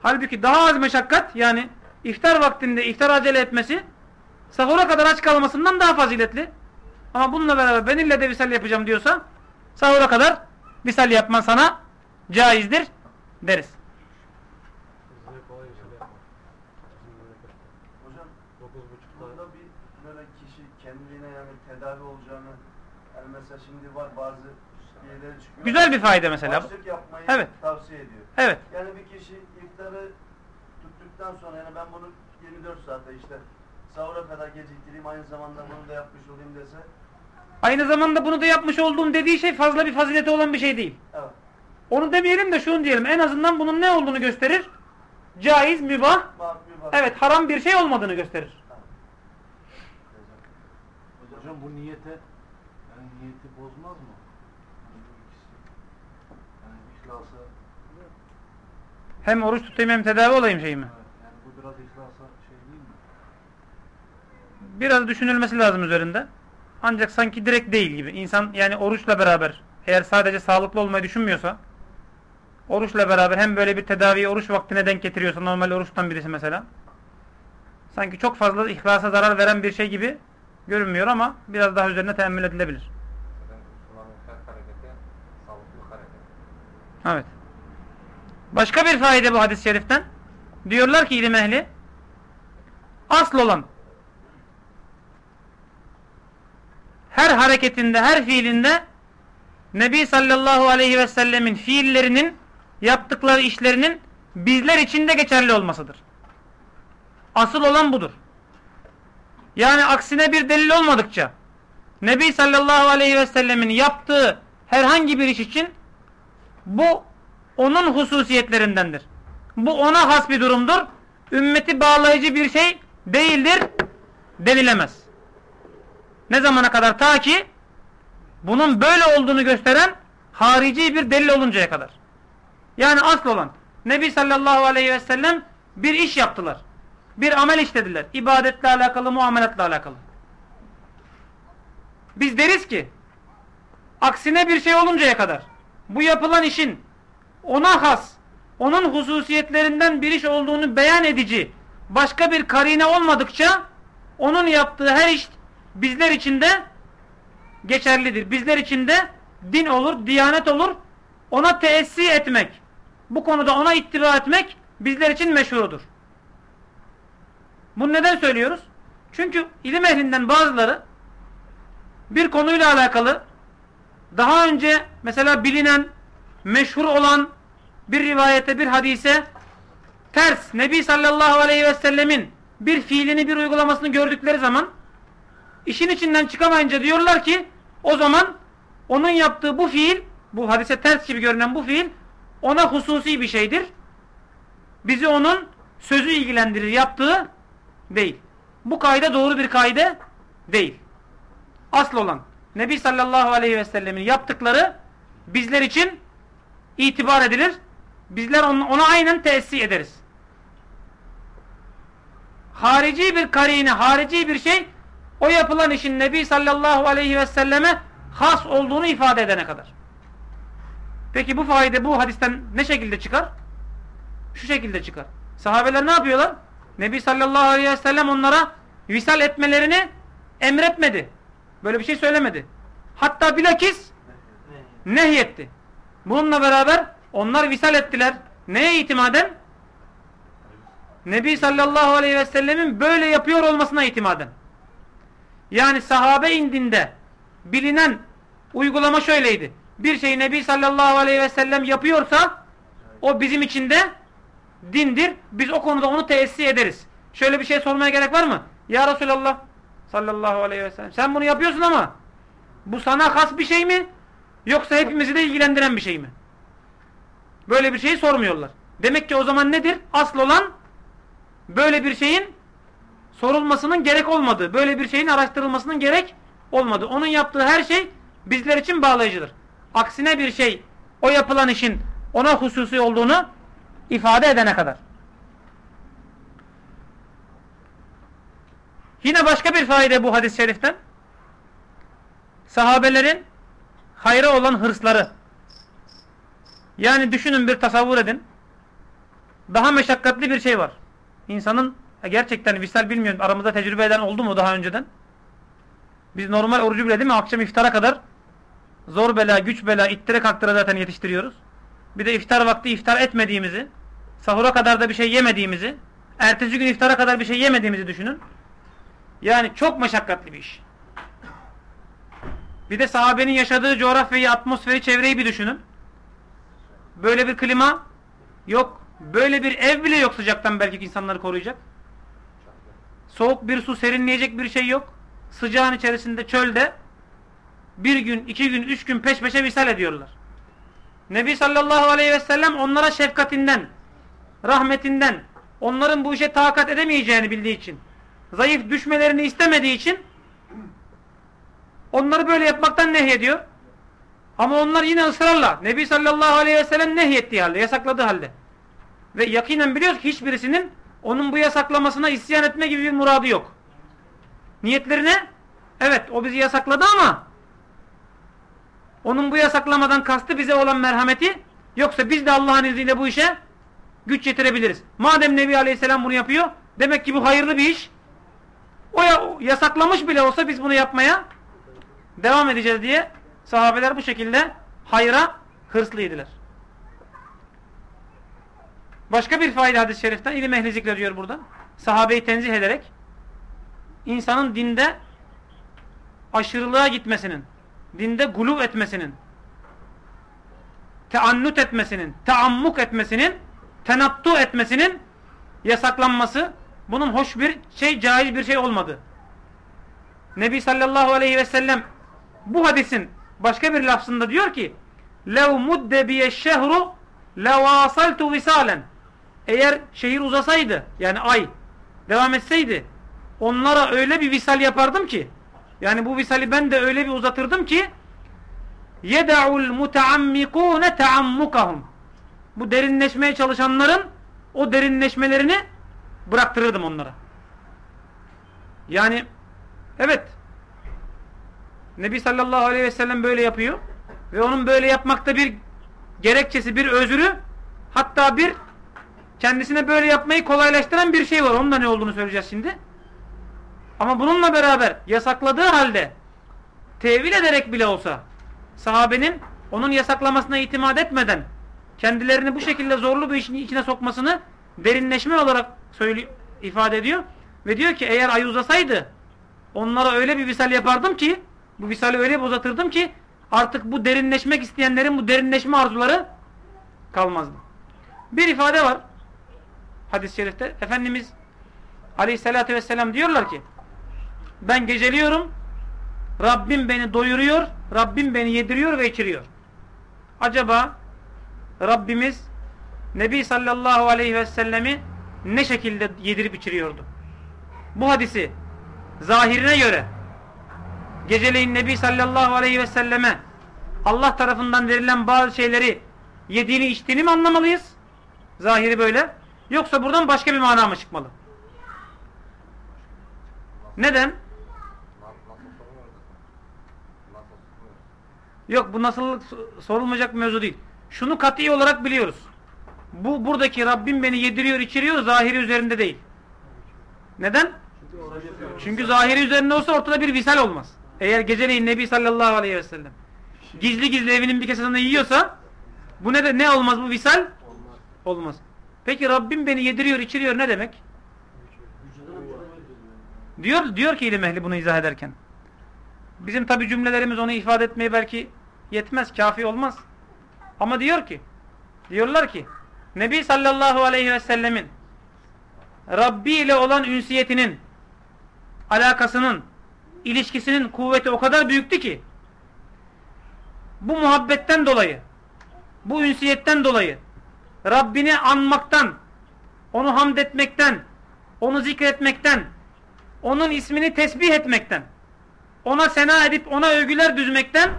Halbuki daha az meşakkat yani iftar vaktinde iftar acele etmesi sahura kadar aç kalmasından daha faziletli. Ama bununla beraber ben ille de visal yapacağım diyorsa sahura kadar visal yapman sana caizdir deriz. Hocam burada bir böyle kişi kendine yani tedavi olacağını yani mesela şimdi var bazı şeyleri çıkıyor. Güzel bir fayda mesela. Başlık yapmayı Evet. tavsiye ediyor. Evet. Yani bir kişi iftarı tuttuktan sonra yani ben bunu 24 saatte işte sahura kadar geciktireyim aynı zamanda bunu da yapmış olayım dese Aynı zamanda bunu da yapmış olduğum dediği şey fazla bir fazileti olan bir şey değil. evet. Onu demeyelim de şunu diyelim. En azından bunun ne olduğunu gösterir. Caiz, mübah. Bak. Evet haram bir şey olmadığını gösterir. Hocam bu niyete yani niyeti bozmaz mı? Yani bu ikisi. Yani ihlasa Hem oruç tutayım hem tedavi olayım şey mi? yani bu biraz ihlasa şey değil mi? Biraz düşünülmesi lazım üzerinde. Ancak sanki direkt değil gibi. İnsan yani oruçla beraber eğer sadece sağlıklı olmayı düşünmüyorsa oruçla beraber hem böyle bir tedaviyi oruç vaktine denk getiriyorsa normal oruçtan birisi mesela sanki çok fazla ihlasa zarar veren bir şey gibi görünmüyor ama biraz daha üzerine teemmül edilebilir. Evet. Başka bir faide bu hadis-i şeriften. Diyorlar ki ilim ehli asıl olan her hareketinde, her fiilinde Nebi sallallahu aleyhi ve sellemin fiillerinin yaptıkları işlerinin bizler için de geçerli olmasıdır. Asıl olan budur. Yani aksine bir delil olmadıkça Nebi sallallahu aleyhi ve sellemin yaptığı herhangi bir iş için bu onun hususiyetlerindendir. Bu ona has bir durumdur. Ümmeti bağlayıcı bir şey değildir denilemez. Ne zamana kadar? Ta ki bunun böyle olduğunu gösteren harici bir delil oluncaya kadar. Yani asıl olan Nebi sallallahu aleyhi ve sellem bir iş yaptılar. Bir amel işlediler. İbadetle alakalı, muameletle alakalı. Biz deriz ki aksine bir şey oluncaya kadar bu yapılan işin ona has, onun hususiyetlerinden bir iş olduğunu beyan edici başka bir karine olmadıkça onun yaptığı her iş bizler için de geçerlidir. Bizler için de din olur, diyanet olur. Ona teessi etmek, bu konuda ona ittiba etmek bizler için meşrudur. Bunu neden söylüyoruz? Çünkü ilim ehlinden bazıları bir konuyla alakalı daha önce mesela bilinen, meşhur olan bir rivayete, bir hadise ters, Nebi sallallahu aleyhi ve sellemin bir fiilini, bir uygulamasını gördükleri zaman işin içinden çıkamayınca diyorlar ki o zaman onun yaptığı bu fiil, bu hadise ters gibi görünen bu fiil ona hususi bir şeydir. Bizi onun sözü ilgilendirir, yaptığı değil. Bu kaide doğru bir kaide değil. Asıl olan Nebi sallallahu aleyhi ve sellemin yaptıkları bizler için itibar edilir. Bizler ona aynen teessih ederiz. Harici bir karine, harici bir şey o yapılan işin Nebi sallallahu aleyhi ve selleme has olduğunu ifade edene kadar. Peki bu faide bu hadisten ne şekilde çıkar? Şu şekilde çıkar. Sahabeler ne yapıyorlar? Nebi sallallahu aleyhi ve sellem onlara visal etmelerini emretmedi. Böyle bir şey söylemedi. Hatta bilakis nehyetti. Bununla beraber onlar visal ettiler. Neye itimaden? Nebi sallallahu aleyhi ve sellemin böyle yapıyor olmasına itimaden. Yani sahabe indinde bilinen uygulama şöyleydi. Bir şeyi Nebi sallallahu aleyhi ve sellem yapıyorsa o bizim için de dindir. Biz o konuda onu teessih ederiz. Şöyle bir şey sormaya gerek var mı? Ya Resulallah sallallahu aleyhi ve sellem sen bunu yapıyorsun ama bu sana has bir şey mi? Yoksa hepimizi de ilgilendiren bir şey mi? Böyle bir şeyi sormuyorlar. Demek ki o zaman nedir? Asıl olan böyle bir şeyin sorulmasının gerek olmadığı, böyle bir şeyin araştırılmasının gerek olmadığı. Onun yaptığı her şey bizler için bağlayıcıdır. Aksine bir şey o yapılan işin ona hususi olduğunu ifade edene kadar. Yine başka bir faide bu hadis-i şeriften. Sahabelerin hayra olan hırsları. Yani düşünün bir tasavvur edin. Daha meşakkatli bir şey var. İnsanın gerçekten visal bilmiyorum aramızda tecrübe eden oldu mu daha önceden? Biz normal orucu bile değil mi akşam iftara kadar zor bela, güç bela, ittire kaktıra zaten yetiştiriyoruz. Bir de iftar vakti iftar etmediğimizi, sahura kadar da bir şey yemediğimizi, ertesi gün iftara kadar bir şey yemediğimizi düşünün. Yani çok meşakkatli bir iş. Bir de sahabenin yaşadığı coğrafyayı, atmosferi, çevreyi bir düşünün. Böyle bir klima yok. Böyle bir ev bile yok sıcaktan belki insanları koruyacak. Soğuk bir su, serinleyecek bir şey yok. Sıcağın içerisinde, çölde bir gün, iki gün, üç gün peş peşe visal ediyorlar. Nebi sallallahu aleyhi ve sellem onlara şefkatinden, rahmetinden, onların bu işe takat edemeyeceğini bildiği için, zayıf düşmelerini istemediği için onları böyle yapmaktan nehyediyor. Ama onlar yine ısrarla Nebi sallallahu aleyhi ve sellem nehyettiği halde, yasakladığı halde. Ve yakinen biliyoruz ki hiçbirisinin onun bu yasaklamasına isyan etme gibi bir muradı yok. Niyetlerine evet o bizi yasakladı ama onun bu yasaklamadan kastı bize olan merhameti yoksa biz de Allah'ın izniyle bu işe güç yetirebiliriz. Madem Nebi Aleyhisselam bunu yapıyor demek ki bu hayırlı bir iş. O yasaklamış bile olsa biz bunu yapmaya devam edeceğiz diye sahabeler bu şekilde hayra hırslıydılar. Başka bir fayda hadis-i şeriften ilim ehli zikrediyor burada. Sahabeyi tenzih ederek insanın dinde aşırılığa gitmesinin, dinde guluv etmesinin, teannut etmesinin, teammuk etmesinin tenattu etmesinin yasaklanması bunun hoş bir şey, caiz bir şey olmadı. Nebi sallallahu aleyhi ve sellem bu hadisin başka bir lafzında diyor ki lev mudde biye şehru levasaltu visalen eğer şehir uzasaydı yani ay devam etseydi onlara öyle bir visal yapardım ki yani bu visali ben de öyle bir uzatırdım ki yeda'ul muteammikune teammukahum bu derinleşmeye çalışanların o derinleşmelerini bıraktırırdım onlara. Yani evet Nebi sallallahu aleyhi ve sellem böyle yapıyor ve onun böyle yapmakta bir gerekçesi, bir özrü hatta bir kendisine böyle yapmayı kolaylaştıran bir şey var. Onun da ne olduğunu söyleyeceğiz şimdi. Ama bununla beraber yasakladığı halde tevil ederek bile olsa sahabenin onun yasaklamasına itimat etmeden kendilerini bu şekilde zorlu bir işin içine sokmasını derinleşme olarak söylüyor, ifade ediyor. Ve diyor ki eğer ay uzasaydı onlara öyle bir visal yapardım ki bu visali öyle uzatırdım ki artık bu derinleşmek isteyenlerin bu derinleşme arzuları kalmazdı. Bir ifade var hadis-i şerifte. Efendimiz aleyhissalatü vesselam diyorlar ki ben geceliyorum Rabbim beni doyuruyor Rabbim beni yediriyor ve içiriyor. Acaba Rabbimiz Nebi sallallahu aleyhi ve sellemi ne şekilde yedirip içiriyordu? Bu hadisi zahirine göre geceleyin Nebi sallallahu aleyhi ve selleme Allah tarafından verilen bazı şeyleri yediğini içtiğini mi anlamalıyız? Zahiri böyle. Yoksa buradan başka bir mana mı çıkmalı? Neden? Yok bu nasıl sorulmayacak bir mevzu değil. Şunu kat'i olarak biliyoruz. Bu buradaki Rabbim beni yediriyor içiriyor zahiri üzerinde değil. Neden? Çünkü zahiri üzerinde olsa ortada bir visal olmaz. Eğer geceleyin Nebi sallallahu aleyhi ve sellem gizli gizli evinin bir kesesinde yiyorsa bu ne de ne olmaz bu visal? Olmaz. Peki Rabbim beni yediriyor içiriyor ne demek? Diyor diyor ki ilim ehli bunu izah ederken. Bizim tabi cümlelerimiz onu ifade etmeye belki yetmez, kafi olmaz. Ama diyor ki, diyorlar ki, Nebi sallallahu aleyhi ve sellemin Rabbi ile olan ünsiyetinin, alakasının, ilişkisinin kuvveti o kadar büyüktü ki, bu muhabbetten dolayı, bu ünsiyetten dolayı, Rabbini anmaktan, onu hamd etmekten, onu zikretmekten, onun ismini tesbih etmekten, ona sena edip ona övgüler düzmekten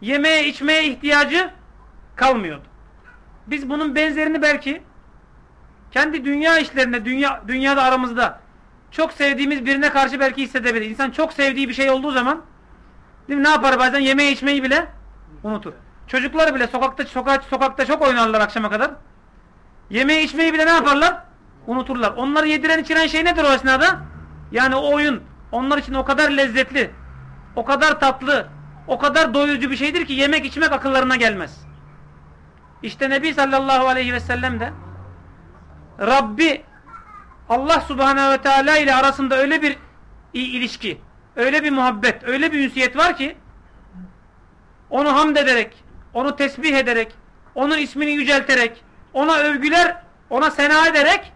yemeye içmeye ihtiyacı kalmıyordu. Biz bunun benzerini belki kendi dünya işlerinde, dünya, dünyada aramızda çok sevdiğimiz birine karşı belki hissedebilir. İnsan çok sevdiği bir şey olduğu zaman değil mi, ne yapar bazen yemeği içmeyi bile unutur. Çocuklar bile sokakta sokak, sokakta çok oynarlar akşama kadar. Yemeği içmeyi bile ne yaparlar? Unuturlar. Onları yediren içiren şey nedir o esnada? Yani o oyun onlar için o kadar lezzetli, o kadar tatlı, o kadar doyurucu bir şeydir ki yemek içmek akıllarına gelmez. İşte Nebi sallallahu aleyhi ve sellem de Rabbi Allah subhanehu ve teala ile arasında öyle bir ilişki, öyle bir muhabbet, öyle bir ünsiyet var ki onu hamd ederek, onu tesbih ederek, onun ismini yücelterek, ona övgüler, ona sena ederek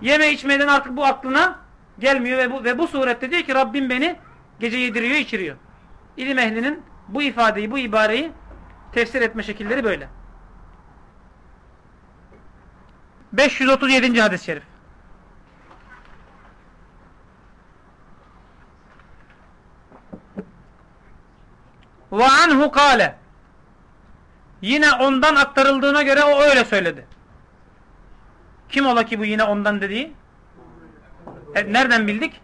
yeme içmeden artık bu aklına gelmiyor ve bu, ve bu surette diyor ki Rabbim beni gece yediriyor, içiriyor. İlim ehlinin bu ifadeyi, bu ibareyi tefsir etme şekilleri böyle. 537. hadis-i şerif. Ve anhu kâle Yine ondan aktarıldığına göre o öyle söyledi. Kim ola ki bu yine ondan dediği? E, nereden bildik?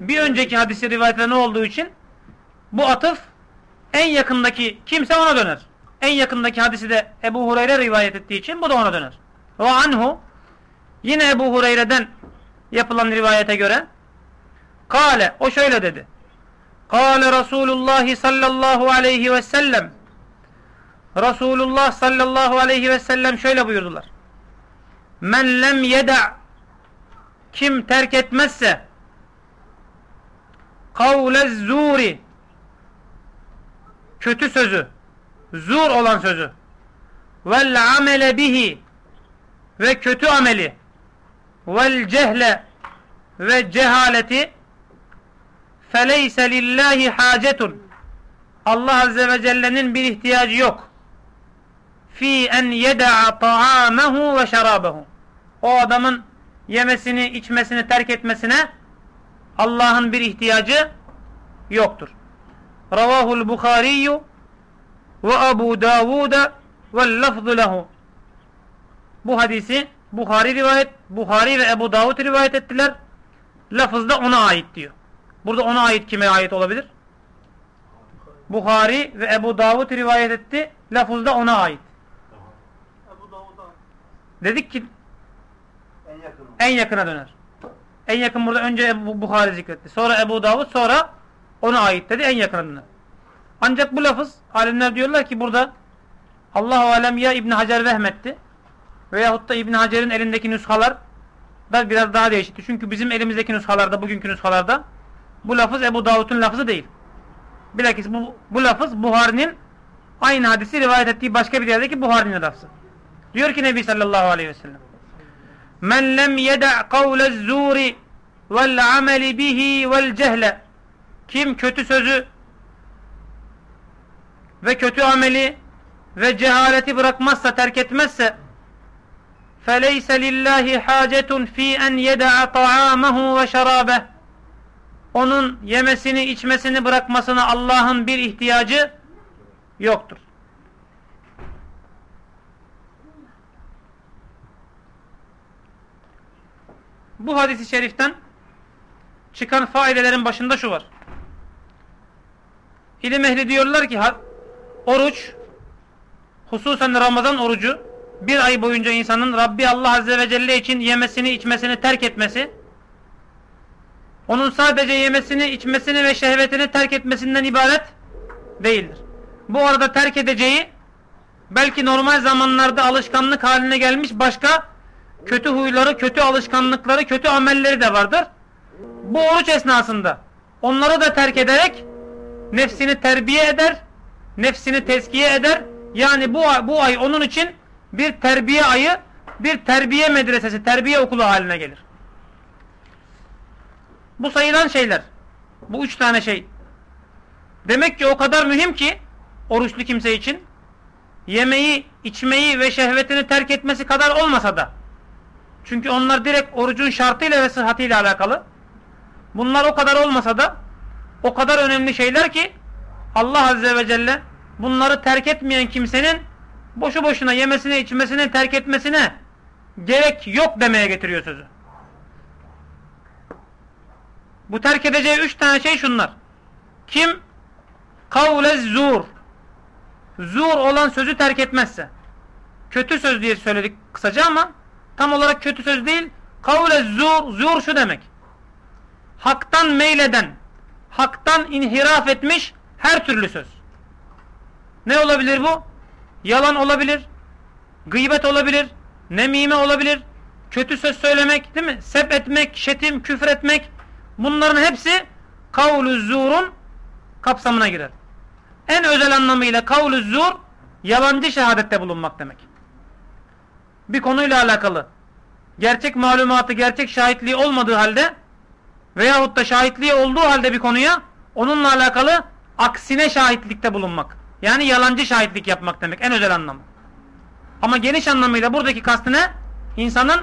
Bir önceki hadisi rivayette ne olduğu için bu atıf en yakındaki kimse ona döner. En yakındaki hadisi de Ebu Hureyre rivayet ettiği için bu da ona döner. Ve anhu yine Ebu Hureyre'den yapılan rivayete göre Kale o şöyle dedi. Kale Resulullah sallallahu aleyhi ve sellem Resulullah sallallahu aleyhi ve sellem şöyle buyurdular. Men lem yeda kim terk etmezse kavlez zuri kötü sözü zur olan sözü vel amele bihi ve kötü ameli vel cehle ve cehaleti feleyse lillahi hacetun Allah Azze ve Celle'nin bir ihtiyacı yok. Fi en yeda'a ta'amehu ve şarabehu. O adamın yemesini, içmesini terk etmesine Allah'ın bir ihtiyacı yoktur. Ravahul Bukhariyu ve Abu Davud ve lafzu lehu. Bu hadisi Bukhari rivayet, Bukhari ve Ebu Davud rivayet ettiler. Lafızda ona ait diyor. Burada ona ait kime ait olabilir? Bukhari ve Ebu Davud rivayet etti. Lafızda ona ait. Dedik ki en yakın. en yakına döner. En yakın burada önce Ebu Bukhari zikretti. Sonra Ebu Davud sonra ona ait dedi en yakına döner. Ancak bu lafız alimler diyorlar ki burada Allahu alem ya İbn Hacer vehmetti veyahut da İbn Hacer'in elindeki nüshalar da biraz daha değişikti. Çünkü bizim elimizdeki nüshalarda, bugünkü nüshalarda bu lafız Ebu Davud'un lafızı değil. Bilakis bu, bu lafız Buhari'nin aynı hadisi rivayet ettiği başka bir yerdeki Buhari'nin lafzı. Diyor ki Nebi sallallahu aleyhi ve sellem Men lem yeda' kavlez zuri vel ameli bihi vel cehle Kim kötü sözü ve kötü ameli ve cehaleti bırakmazsa, terk etmezse فَلَيْسَ لِلّٰهِ حَاجَةٌ ف۪ي اَنْ يَدَعَ طَعَامَهُ وَشَرَابَهُ onun yemesini, içmesini bırakmasına Allah'ın bir ihtiyacı yoktur. Bu hadisi şeriften çıkan faidelerin başında şu var. İlim ehli diyorlar ki oruç hususen Ramazan orucu bir ay boyunca insanın Rabbi Allah Azze ve Celle için yemesini içmesini terk etmesi onun sadece yemesini içmesini ve şehvetini terk etmesinden ibaret değildir. Bu arada terk edeceği belki normal zamanlarda alışkanlık haline gelmiş başka kötü huyları, kötü alışkanlıkları, kötü amelleri de vardır. Bu oruç esnasında onları da terk ederek nefsini terbiye eder, nefsini tezkiye eder. Yani bu ay, bu ay onun için bir terbiye ayı, bir terbiye medresesi, terbiye okulu haline gelir. Bu sayılan şeyler, bu üç tane şey, demek ki o kadar mühim ki oruçlu kimse için, yemeği, içmeyi ve şehvetini terk etmesi kadar olmasa da, çünkü onlar direkt orucun şartıyla ve sıhhatiyle alakalı, bunlar o kadar olmasa da, o kadar önemli şeyler ki, Allah Azze ve Celle bunları terk etmeyen kimsenin boşu boşuna yemesine içmesine terk etmesine gerek yok demeye getiriyor sözü. Bu terk edeceği üç tane şey şunlar. Kim? Kavlez zur. Zur olan sözü terk etmezse. Kötü söz diye söyledik kısaca ama tam olarak kötü söz değil. Kavlez zur. Zur şu demek. Haktan meyleden, haktan inhiraf etmiş her türlü söz. Ne olabilir bu? Yalan olabilir, gıybet olabilir, nemime olabilir, kötü söz söylemek, değil mi? Sep etmek, şetim, küfür etmek. Bunların hepsi kavlu zurun kapsamına girer. En özel anlamıyla kavlu zur yalancı şehadette bulunmak demek. Bir konuyla alakalı gerçek malumatı, gerçek şahitliği olmadığı halde veyahut da şahitliği olduğu halde bir konuya onunla alakalı aksine şahitlikte bulunmak. Yani yalancı şahitlik yapmak demek en özel anlamı. Ama geniş anlamıyla buradaki kastı ne? İnsanın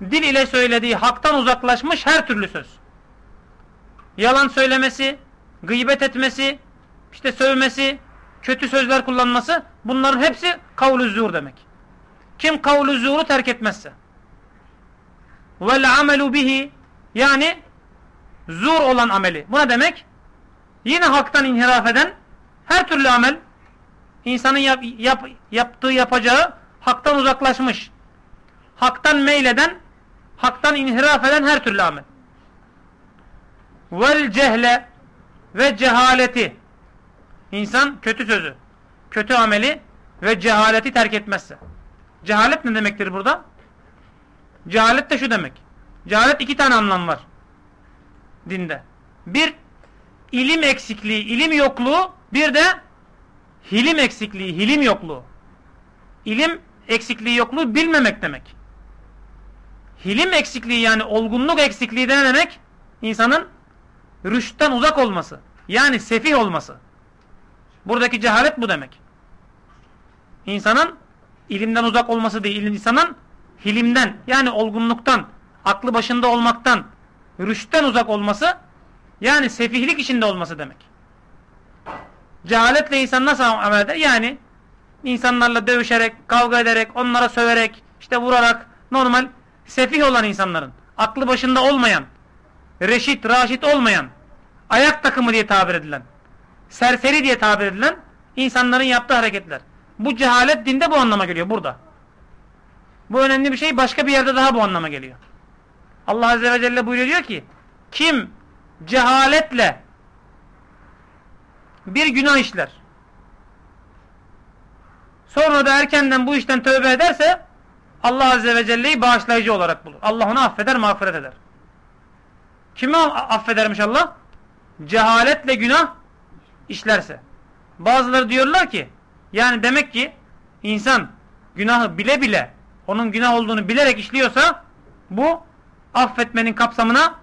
dil ile söylediği haktan uzaklaşmış her türlü söz. Yalan söylemesi, gıybet etmesi, işte sövmesi, kötü sözler kullanması bunların hepsi kavlu zuhur demek. Kim kavlu zuhuru terk etmezse. Vel amelu bihi yani zur olan ameli. Bu ne demek? Yine haktan inhiraf eden her türlü amel insanın yap, yap, yaptığı yapacağı haktan uzaklaşmış. Haktan meyleden, haktan inhiraf eden her türlü amel. Vel cehle ve cehaleti. İnsan kötü sözü, kötü ameli ve cehaleti terk etmezse. Cehalet ne demektir burada? Cehalet de şu demek. Cehalet iki tane anlam var dinde. Bir, ilim eksikliği, ilim yokluğu. Bir de hilim eksikliği, hilim yokluğu. İlim eksikliği yokluğu bilmemek demek. Hilim eksikliği yani olgunluk eksikliği de ne demek? İnsanın rüştten uzak olması. Yani sefih olması. Buradaki cehalet bu demek. İnsanın ilimden uzak olması değil, insanın hilimden yani olgunluktan, aklı başında olmaktan, rüştten uzak olması yani sefihlik içinde olması demek. Cehaletle insan nasıl amel eder? Yani insanlarla dövüşerek, kavga ederek, onlara söverek, işte vurarak normal sefih olan insanların, aklı başında olmayan, reşit, raşit olmayan, ayak takımı diye tabir edilen, serseri diye tabir edilen insanların yaptığı hareketler. Bu cehalet dinde bu anlama geliyor burada. Bu önemli bir şey başka bir yerde daha bu anlama geliyor. Allah Azze ve Celle buyuruyor diyor ki kim cehaletle bir günah işler sonra da erkenden bu işten tövbe ederse Allah Azze ve Celle'yi bağışlayıcı olarak bulur. Allah onu affeder, mağfiret eder. Kimi affedermiş Allah? Cehaletle günah işlerse. Bazıları diyorlar ki yani demek ki insan günahı bile bile onun günah olduğunu bilerek işliyorsa bu affetmenin kapsamına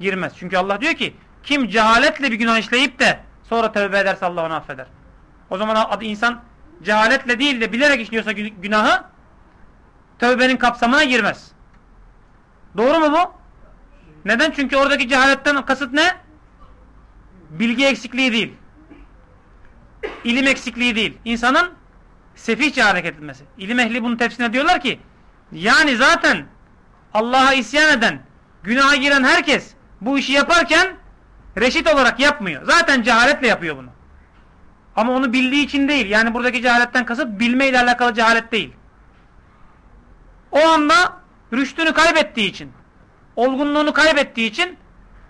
girmez. Çünkü Allah diyor ki kim cehaletle bir günah işleyip de sonra tövbe ederse Allah onu affeder. O zaman insan cehaletle değil de bilerek işliyorsa günahı tövbenin kapsamına girmez. Doğru mu bu? Neden? Çünkü oradaki cehaletten kasıt ne? Bilgi eksikliği değil. İlim eksikliği değil. İnsanın sefihçe hareket etmesi. İlim ehli bunun tefsirine diyorlar ki yani zaten Allah'a isyan eden, günaha giren herkes bu işi yaparken reşit olarak yapmıyor. Zaten cehaletle yapıyor bunu. Ama onu bildiği için değil. Yani buradaki cehaletten kasıt bilmeyle alakalı cehalet değil. O anda rüştünü kaybettiği için, olgunluğunu kaybettiği için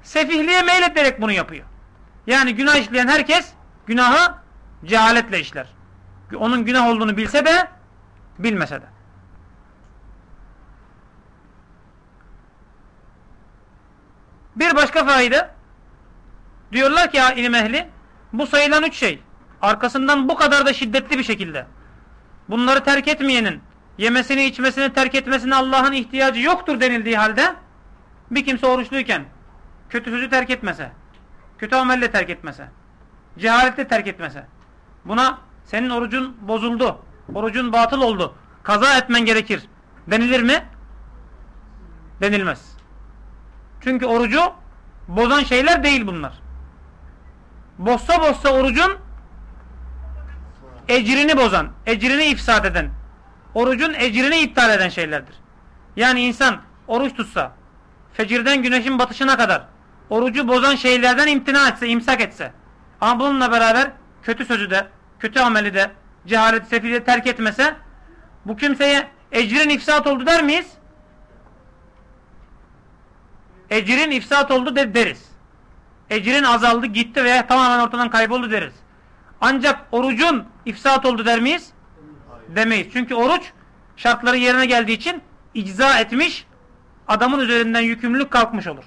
sefihliğe meylederek bunu yapıyor. Yani günah işleyen herkes günahı cehaletle işler. Onun günah olduğunu bilse de bilmese de. Bir başka fayda diyorlar ki ilim ehli bu sayılan üç şey arkasından bu kadar da şiddetli bir şekilde bunları terk etmeyenin yemesini içmesini terk etmesine Allah'ın ihtiyacı yoktur denildiği halde bir kimse oruçluyken kötü sözü terk etmese kötü amelle terk etmese cehalette terk etmese buna senin orucun bozuldu orucun batıl oldu kaza etmen gerekir denilir mi? denilmez çünkü orucu bozan şeyler değil bunlar. Bozsa bozsa orucun ecrini bozan, ecrini ifsad eden, orucun ecrini iptal eden şeylerdir. Yani insan oruç tutsa, fecirden güneşin batışına kadar orucu bozan şeylerden imtina etse, imsak etse, ama bununla beraber kötü sözü de, kötü ameli de, cehalet, sefili terk etmese, bu kimseye ecrin ifsat oldu der miyiz? ecrin ifsat oldu de deriz. Ecrin azaldı gitti veya tamamen ortadan kayboldu deriz. Ancak orucun ifsat oldu der miyiz? Demeyiz. Çünkü oruç şartları yerine geldiği için icza etmiş adamın üzerinden yükümlülük kalkmış olur.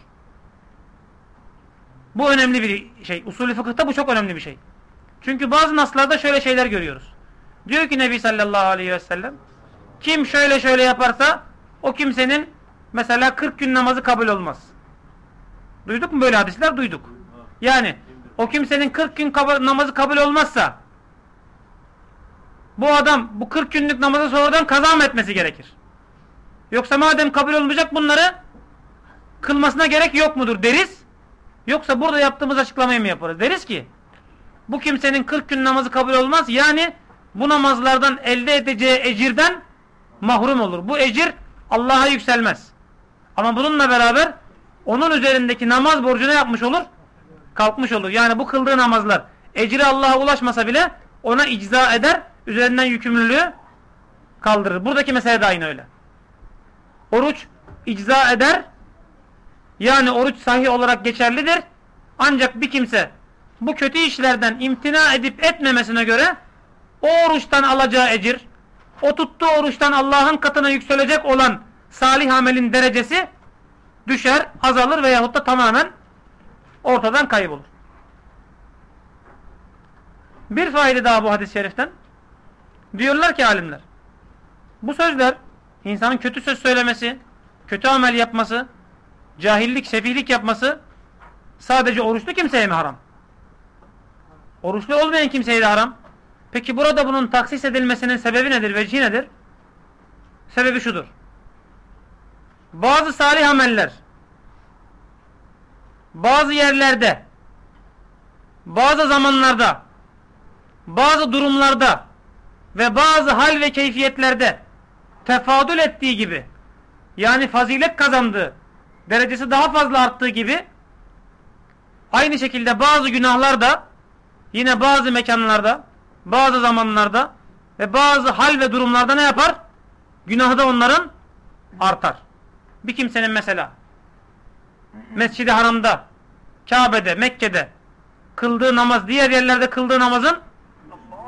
Bu önemli bir şey. Usulü fıkıhta bu çok önemli bir şey. Çünkü bazı naslarda şöyle şeyler görüyoruz. Diyor ki Nebi sallallahu aleyhi ve sellem kim şöyle şöyle yaparsa o kimsenin mesela 40 gün namazı kabul olmaz. Duyduk mu böyle hadisler? Duyduk. Yani o kimsenin 40 gün kab namazı kabul olmazsa bu adam bu 40 günlük namazı sonradan kaza mı etmesi gerekir? Yoksa madem kabul olmayacak bunları kılmasına gerek yok mudur deriz. Yoksa burada yaptığımız açıklamayı mı yaparız? Deriz ki bu kimsenin 40 gün namazı kabul olmaz. Yani bu namazlardan elde edeceği ecirden mahrum olur. Bu ecir Allah'a yükselmez. Ama bununla beraber onun üzerindeki namaz borcunu yapmış olur? Kalkmış olur. Yani bu kıldığı namazlar ecri Allah'a ulaşmasa bile ona icza eder, üzerinden yükümlülüğü kaldırır. Buradaki mesele de aynı öyle. Oruç icza eder, yani oruç sahih olarak geçerlidir. Ancak bir kimse bu kötü işlerden imtina edip etmemesine göre o oruçtan alacağı ecir, o tuttuğu oruçtan Allah'ın katına yükselecek olan salih amelin derecesi düşer, azalır veyahut da tamamen ortadan kaybolur. Bir fayda daha bu hadis-i şeriften. Diyorlar ki alimler, bu sözler insanın kötü söz söylemesi, kötü amel yapması, cahillik, sefihlik yapması sadece oruçlu kimseye mi haram? Oruçlu olmayan kimseye de haram. Peki burada bunun taksis edilmesinin sebebi nedir, vecihi nedir? Sebebi şudur. Bazı salih ameller bazı yerlerde bazı zamanlarda bazı durumlarda ve bazı hal ve keyfiyetlerde tefadül ettiği gibi yani fazilet kazandığı derecesi daha fazla arttığı gibi aynı şekilde bazı günahlar da yine bazı mekanlarda bazı zamanlarda ve bazı hal ve durumlarda ne yapar? Günahı da onların artar. Bir kimsenin mesela Mescid-i Haram'da, Kabe'de, Mekke'de kıldığı namaz diğer yerlerde kıldığı namazın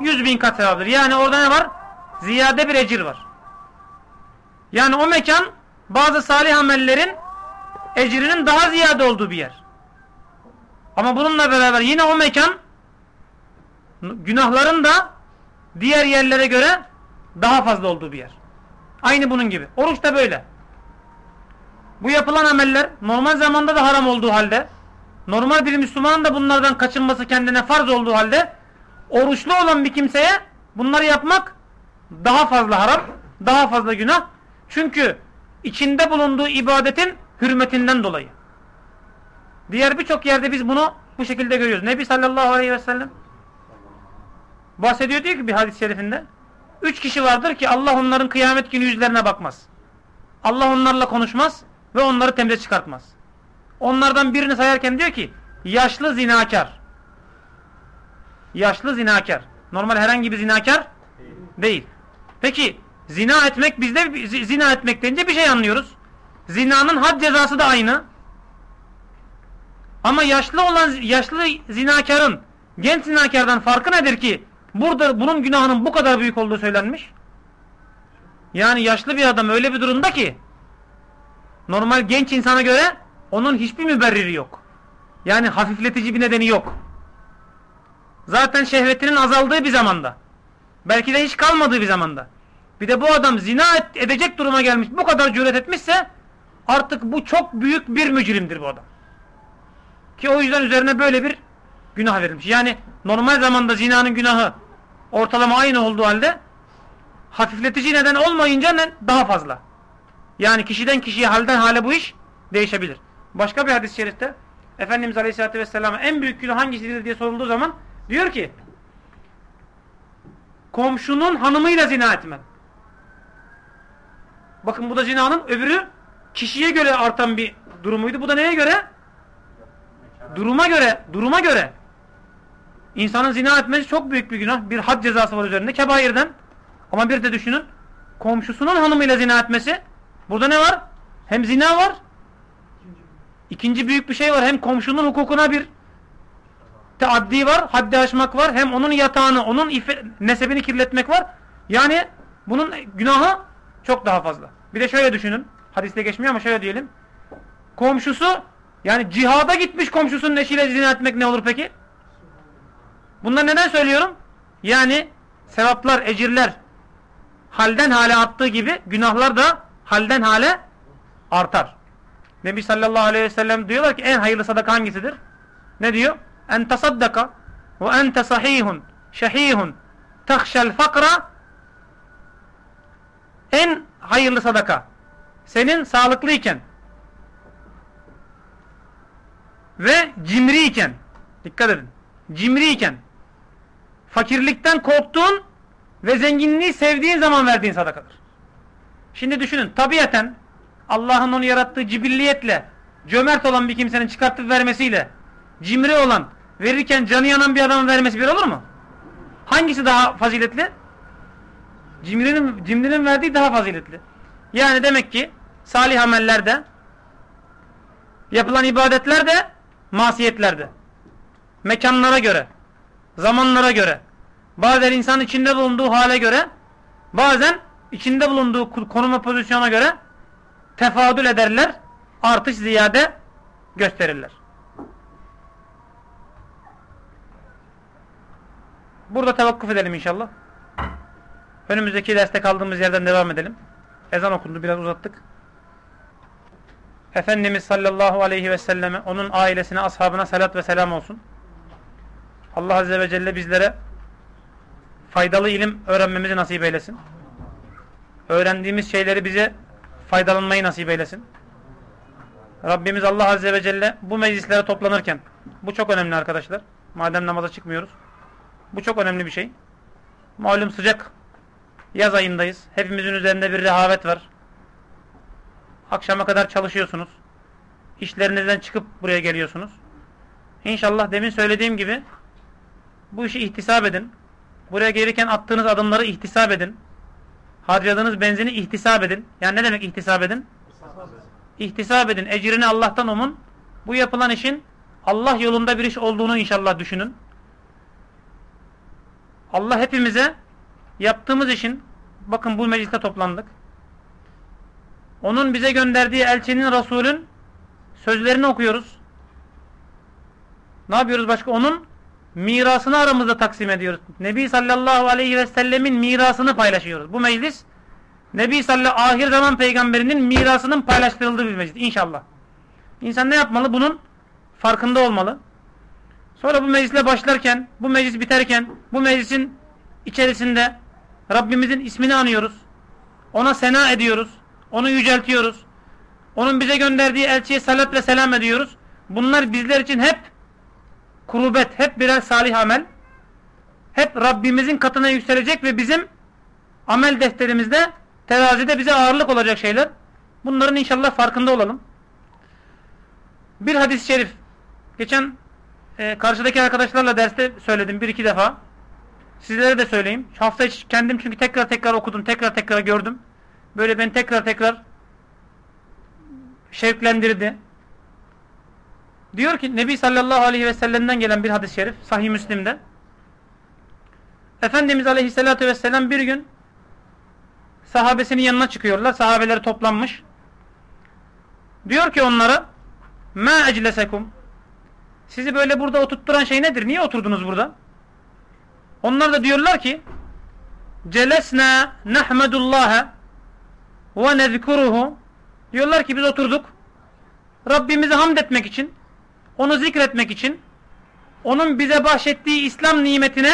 100 bin kat sevaptır. Yani orada ne var? Ziyade bir ecir var. Yani o mekan bazı salih amellerin ecrinin daha ziyade olduğu bir yer. Ama bununla beraber yine o mekan günahların da diğer yerlere göre daha fazla olduğu bir yer. Aynı bunun gibi. Oruç da böyle. Bu yapılan ameller normal zamanda da haram olduğu halde normal bir Müslümanın da bunlardan kaçınması kendine farz olduğu halde oruçlu olan bir kimseye bunları yapmak daha fazla haram, daha fazla günah. Çünkü içinde bulunduğu ibadetin hürmetinden dolayı. Diğer birçok yerde biz bunu bu şekilde görüyoruz. Nebi sallallahu aleyhi ve sellem bahsediyor diyor ki bir hadis-i şerifinde üç kişi vardır ki Allah onların kıyamet günü yüzlerine bakmaz. Allah onlarla konuşmaz ve onları temize çıkartmaz. Onlardan birini sayarken diyor ki yaşlı zinakar. Yaşlı zinakar. Normal herhangi bir zinakar değil. Peki zina etmek bizde zina etmek deyince bir şey anlıyoruz. Zinanın had cezası da aynı. Ama yaşlı olan yaşlı zinakarın genç zinakardan farkı nedir ki burada bunun günahının bu kadar büyük olduğu söylenmiş? Yani yaşlı bir adam öyle bir durumda ki normal genç insana göre onun hiçbir müberriri yok. Yani hafifletici bir nedeni yok. Zaten şehvetinin azaldığı bir zamanda. Belki de hiç kalmadığı bir zamanda. Bir de bu adam zina edecek duruma gelmiş. Bu kadar cüret etmişse artık bu çok büyük bir mücrimdir bu adam. Ki o yüzden üzerine böyle bir günah verilmiş. Yani normal zamanda zinanın günahı ortalama aynı olduğu halde hafifletici neden olmayınca daha fazla. Yani kişiden kişiye halden hale bu iş değişebilir. Başka bir hadis-i şerifte Efendimiz Aleyhisselatü Vesselam'a en büyük günah hangisidir diye sorulduğu zaman diyor ki komşunun hanımıyla zina etmen. Bakın bu da zinanın öbürü kişiye göre artan bir durumuydu. Bu da neye göre? Duruma göre, duruma göre. İnsanın zina etmesi çok büyük bir günah. Bir had cezası var üzerinde kebairden. Ama bir de düşünün komşusunun hanımıyla zina etmesi. Burada ne var? Hem zina var. İkinci büyük bir şey var. Hem komşunun hukukuna bir teaddi var. Haddi aşmak var. Hem onun yatağını, onun nesebini kirletmek var. Yani bunun günahı çok daha fazla. Bir de şöyle düşünün. Hadiste geçmiyor ama şöyle diyelim. Komşusu yani cihada gitmiş komşusunun eşiyle zina etmek ne olur peki? Bunları neden söylüyorum? Yani sevaplar, ecirler halden hale arttığı gibi günahlar da halden hale artar. Nebi sallallahu aleyhi ve sellem diyorlar ki en hayırlı sadaka hangisidir? Ne diyor? En tasaddaka ve ente sahihun şehihun tahşel fakra en hayırlı sadaka senin sağlıklıyken ve cimriyken dikkat edin cimriyken fakirlikten korktuğun ve zenginliği sevdiğin zaman verdiğin sadakadır. Şimdi düşünün tabiaten Allah'ın onu yarattığı cibilliyetle cömert olan bir kimsenin çıkartıp vermesiyle cimri olan verirken canı yanan bir adamın vermesi bir olur mu? Hangisi daha faziletli? Cimrinin, cimrinin verdiği daha faziletli. Yani demek ki salih amellerde yapılan ibadetlerde masiyetlerde mekanlara göre zamanlara göre bazen insan içinde bulunduğu hale göre bazen içinde bulunduğu konuma pozisyona göre tefadül ederler artış ziyade gösterirler. Burada tevakkuf edelim inşallah. Önümüzdeki derste kaldığımız yerden devam edelim. Ezan okundu biraz uzattık. Efendimiz sallallahu aleyhi ve selleme, onun ailesine, ashabına salat ve selam olsun. Allah Azze ve Celle bizlere faydalı ilim öğrenmemizi nasip eylesin. Öğrendiğimiz şeyleri bize faydalanmayı nasip eylesin. Rabbimiz Allah Azze ve Celle bu meclislere toplanırken, bu çok önemli arkadaşlar. Madem namaza çıkmıyoruz. Bu çok önemli bir şey. Malum sıcak yaz ayındayız. Hepimizin üzerinde bir rehavet var. Akşama kadar çalışıyorsunuz. İşlerinizden çıkıp buraya geliyorsunuz. İnşallah demin söylediğim gibi bu işi ihtisap edin. Buraya gelirken attığınız adımları ihtisap edin. Harcadığınız benzini ihtisap edin. Yani ne demek ihtisap edin? İhtisap edin. Ecrini Allah'tan umun. Bu yapılan işin Allah yolunda bir iş olduğunu inşallah düşünün. Allah hepimize yaptığımız işin bakın bu mecliste toplandık. Onun bize gönderdiği elçinin Resulün sözlerini okuyoruz. Ne yapıyoruz başka? Onun mirasını aramızda taksim ediyoruz. Nebi sallallahu aleyhi ve sellemin mirasını paylaşıyoruz. Bu meclis Nebi sallallahu ahir zaman peygamberinin mirasının paylaştırıldığı bir meclis inşallah. İnsan ne yapmalı? Bunun farkında olmalı. Sonra bu meclisle başlarken, bu meclis biterken, bu meclisin içerisinde Rabbimizin ismini anıyoruz. Ona sena ediyoruz. Onu yüceltiyoruz. Onun bize gönderdiği elçiye salat ve selam ediyoruz. Bunlar bizler için hep kurubet, hep birer salih amel. Hep Rabbimizin katına yükselecek ve bizim amel defterimizde terazide bize ağırlık olacak şeyler. Bunların inşallah farkında olalım. Bir hadis-i şerif. Geçen e, karşıdaki arkadaşlarla derste söyledim bir iki defa. Sizlere de söyleyeyim. Hafta içi kendim çünkü tekrar tekrar okudum, tekrar tekrar gördüm. Böyle beni tekrar tekrar şevklendirdi. Diyor ki Nebi sallallahu aleyhi ve sellem'den gelen bir hadis-i şerif Sahih Müslim'de. Efendimiz aleyhissalatü vesselam bir gün sahabesinin yanına çıkıyorlar. Sahabeleri toplanmış. Diyor ki onlara Ma eclesekum Sizi böyle burada oturtturan şey nedir? Niye oturdunuz burada? Onlar da diyorlar ki Celesna nahmedullaha ve nezkuruhu Diyorlar ki biz oturduk. Rabbimizi hamd etmek için, onu zikretmek için, onun bize bahşettiği İslam nimetine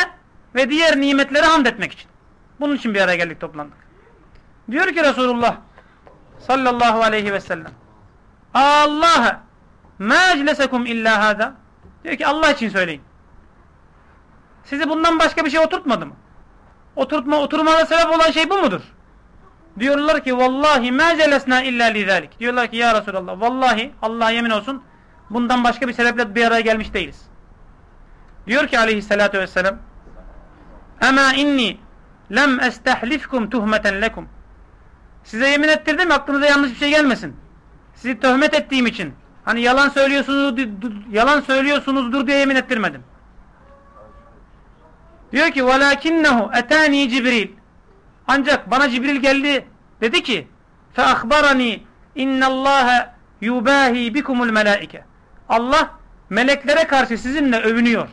ve diğer nimetlere hamd etmek için. Bunun için bir araya geldik toplandık. Diyor ki Resulullah sallallahu aleyhi ve sellem Allah ma eclesekum illa hada diyor ki Allah için söyleyin. Sizi bundan başka bir şey oturtmadı mı? Oturtma, oturmana sebep olan şey bu mudur? Diyorlar ki vallahi ma celesna illa lizalik. Diyorlar ki ya Resulallah vallahi Allah yemin olsun bundan başka bir sebeple bir araya gelmiş değiliz. Diyor ki aleyhissalatu vesselam Ama inni lem estehlifkum tuhmeten lekum. Size yemin ettirdim aklınıza yanlış bir şey gelmesin. Sizi töhmet ettiğim için. Hani yalan söylüyorsunuz yalan söylüyorsunuzdur diye yemin ettirmedim. Diyor ki velakinnehu etani Cibril. Ancak bana Cibril geldi dedi ki fe ahbarani innallaha yubahi bikumul melaike. Allah meleklere karşı sizinle övünüyor.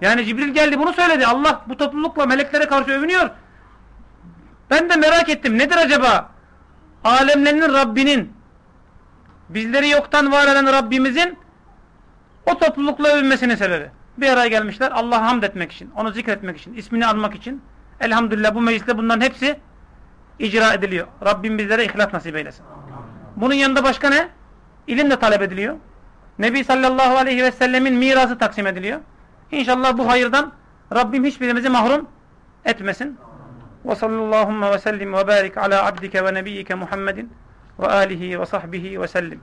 Yani Cibril geldi bunu söyledi. Allah bu toplulukla meleklere karşı övünüyor. Ben de merak ettim. Nedir acaba? Alemlerin Rabbinin bizleri yoktan var eden Rabbimizin o toplulukla övünmesinin sebebi. Bir araya gelmişler Allah'a hamd etmek için, onu zikretmek için, ismini almak için. Elhamdülillah bu mecliste bunların hepsi icra ediliyor. Rabbim bizlere ihlas nasip eylesin. Bunun yanında başka ne? İlim de talep ediliyor. Nebi sallallahu aleyhi ve sellemin mirası taksim ediliyor. İnşallah bu hayırdan Rabbim hiçbirimizi mahrum etmesin. Ve sallallahu ve sellim ve barik ala abdike ve nebiyyike Muhammedin ve alihi ve sahbihi ve sellim.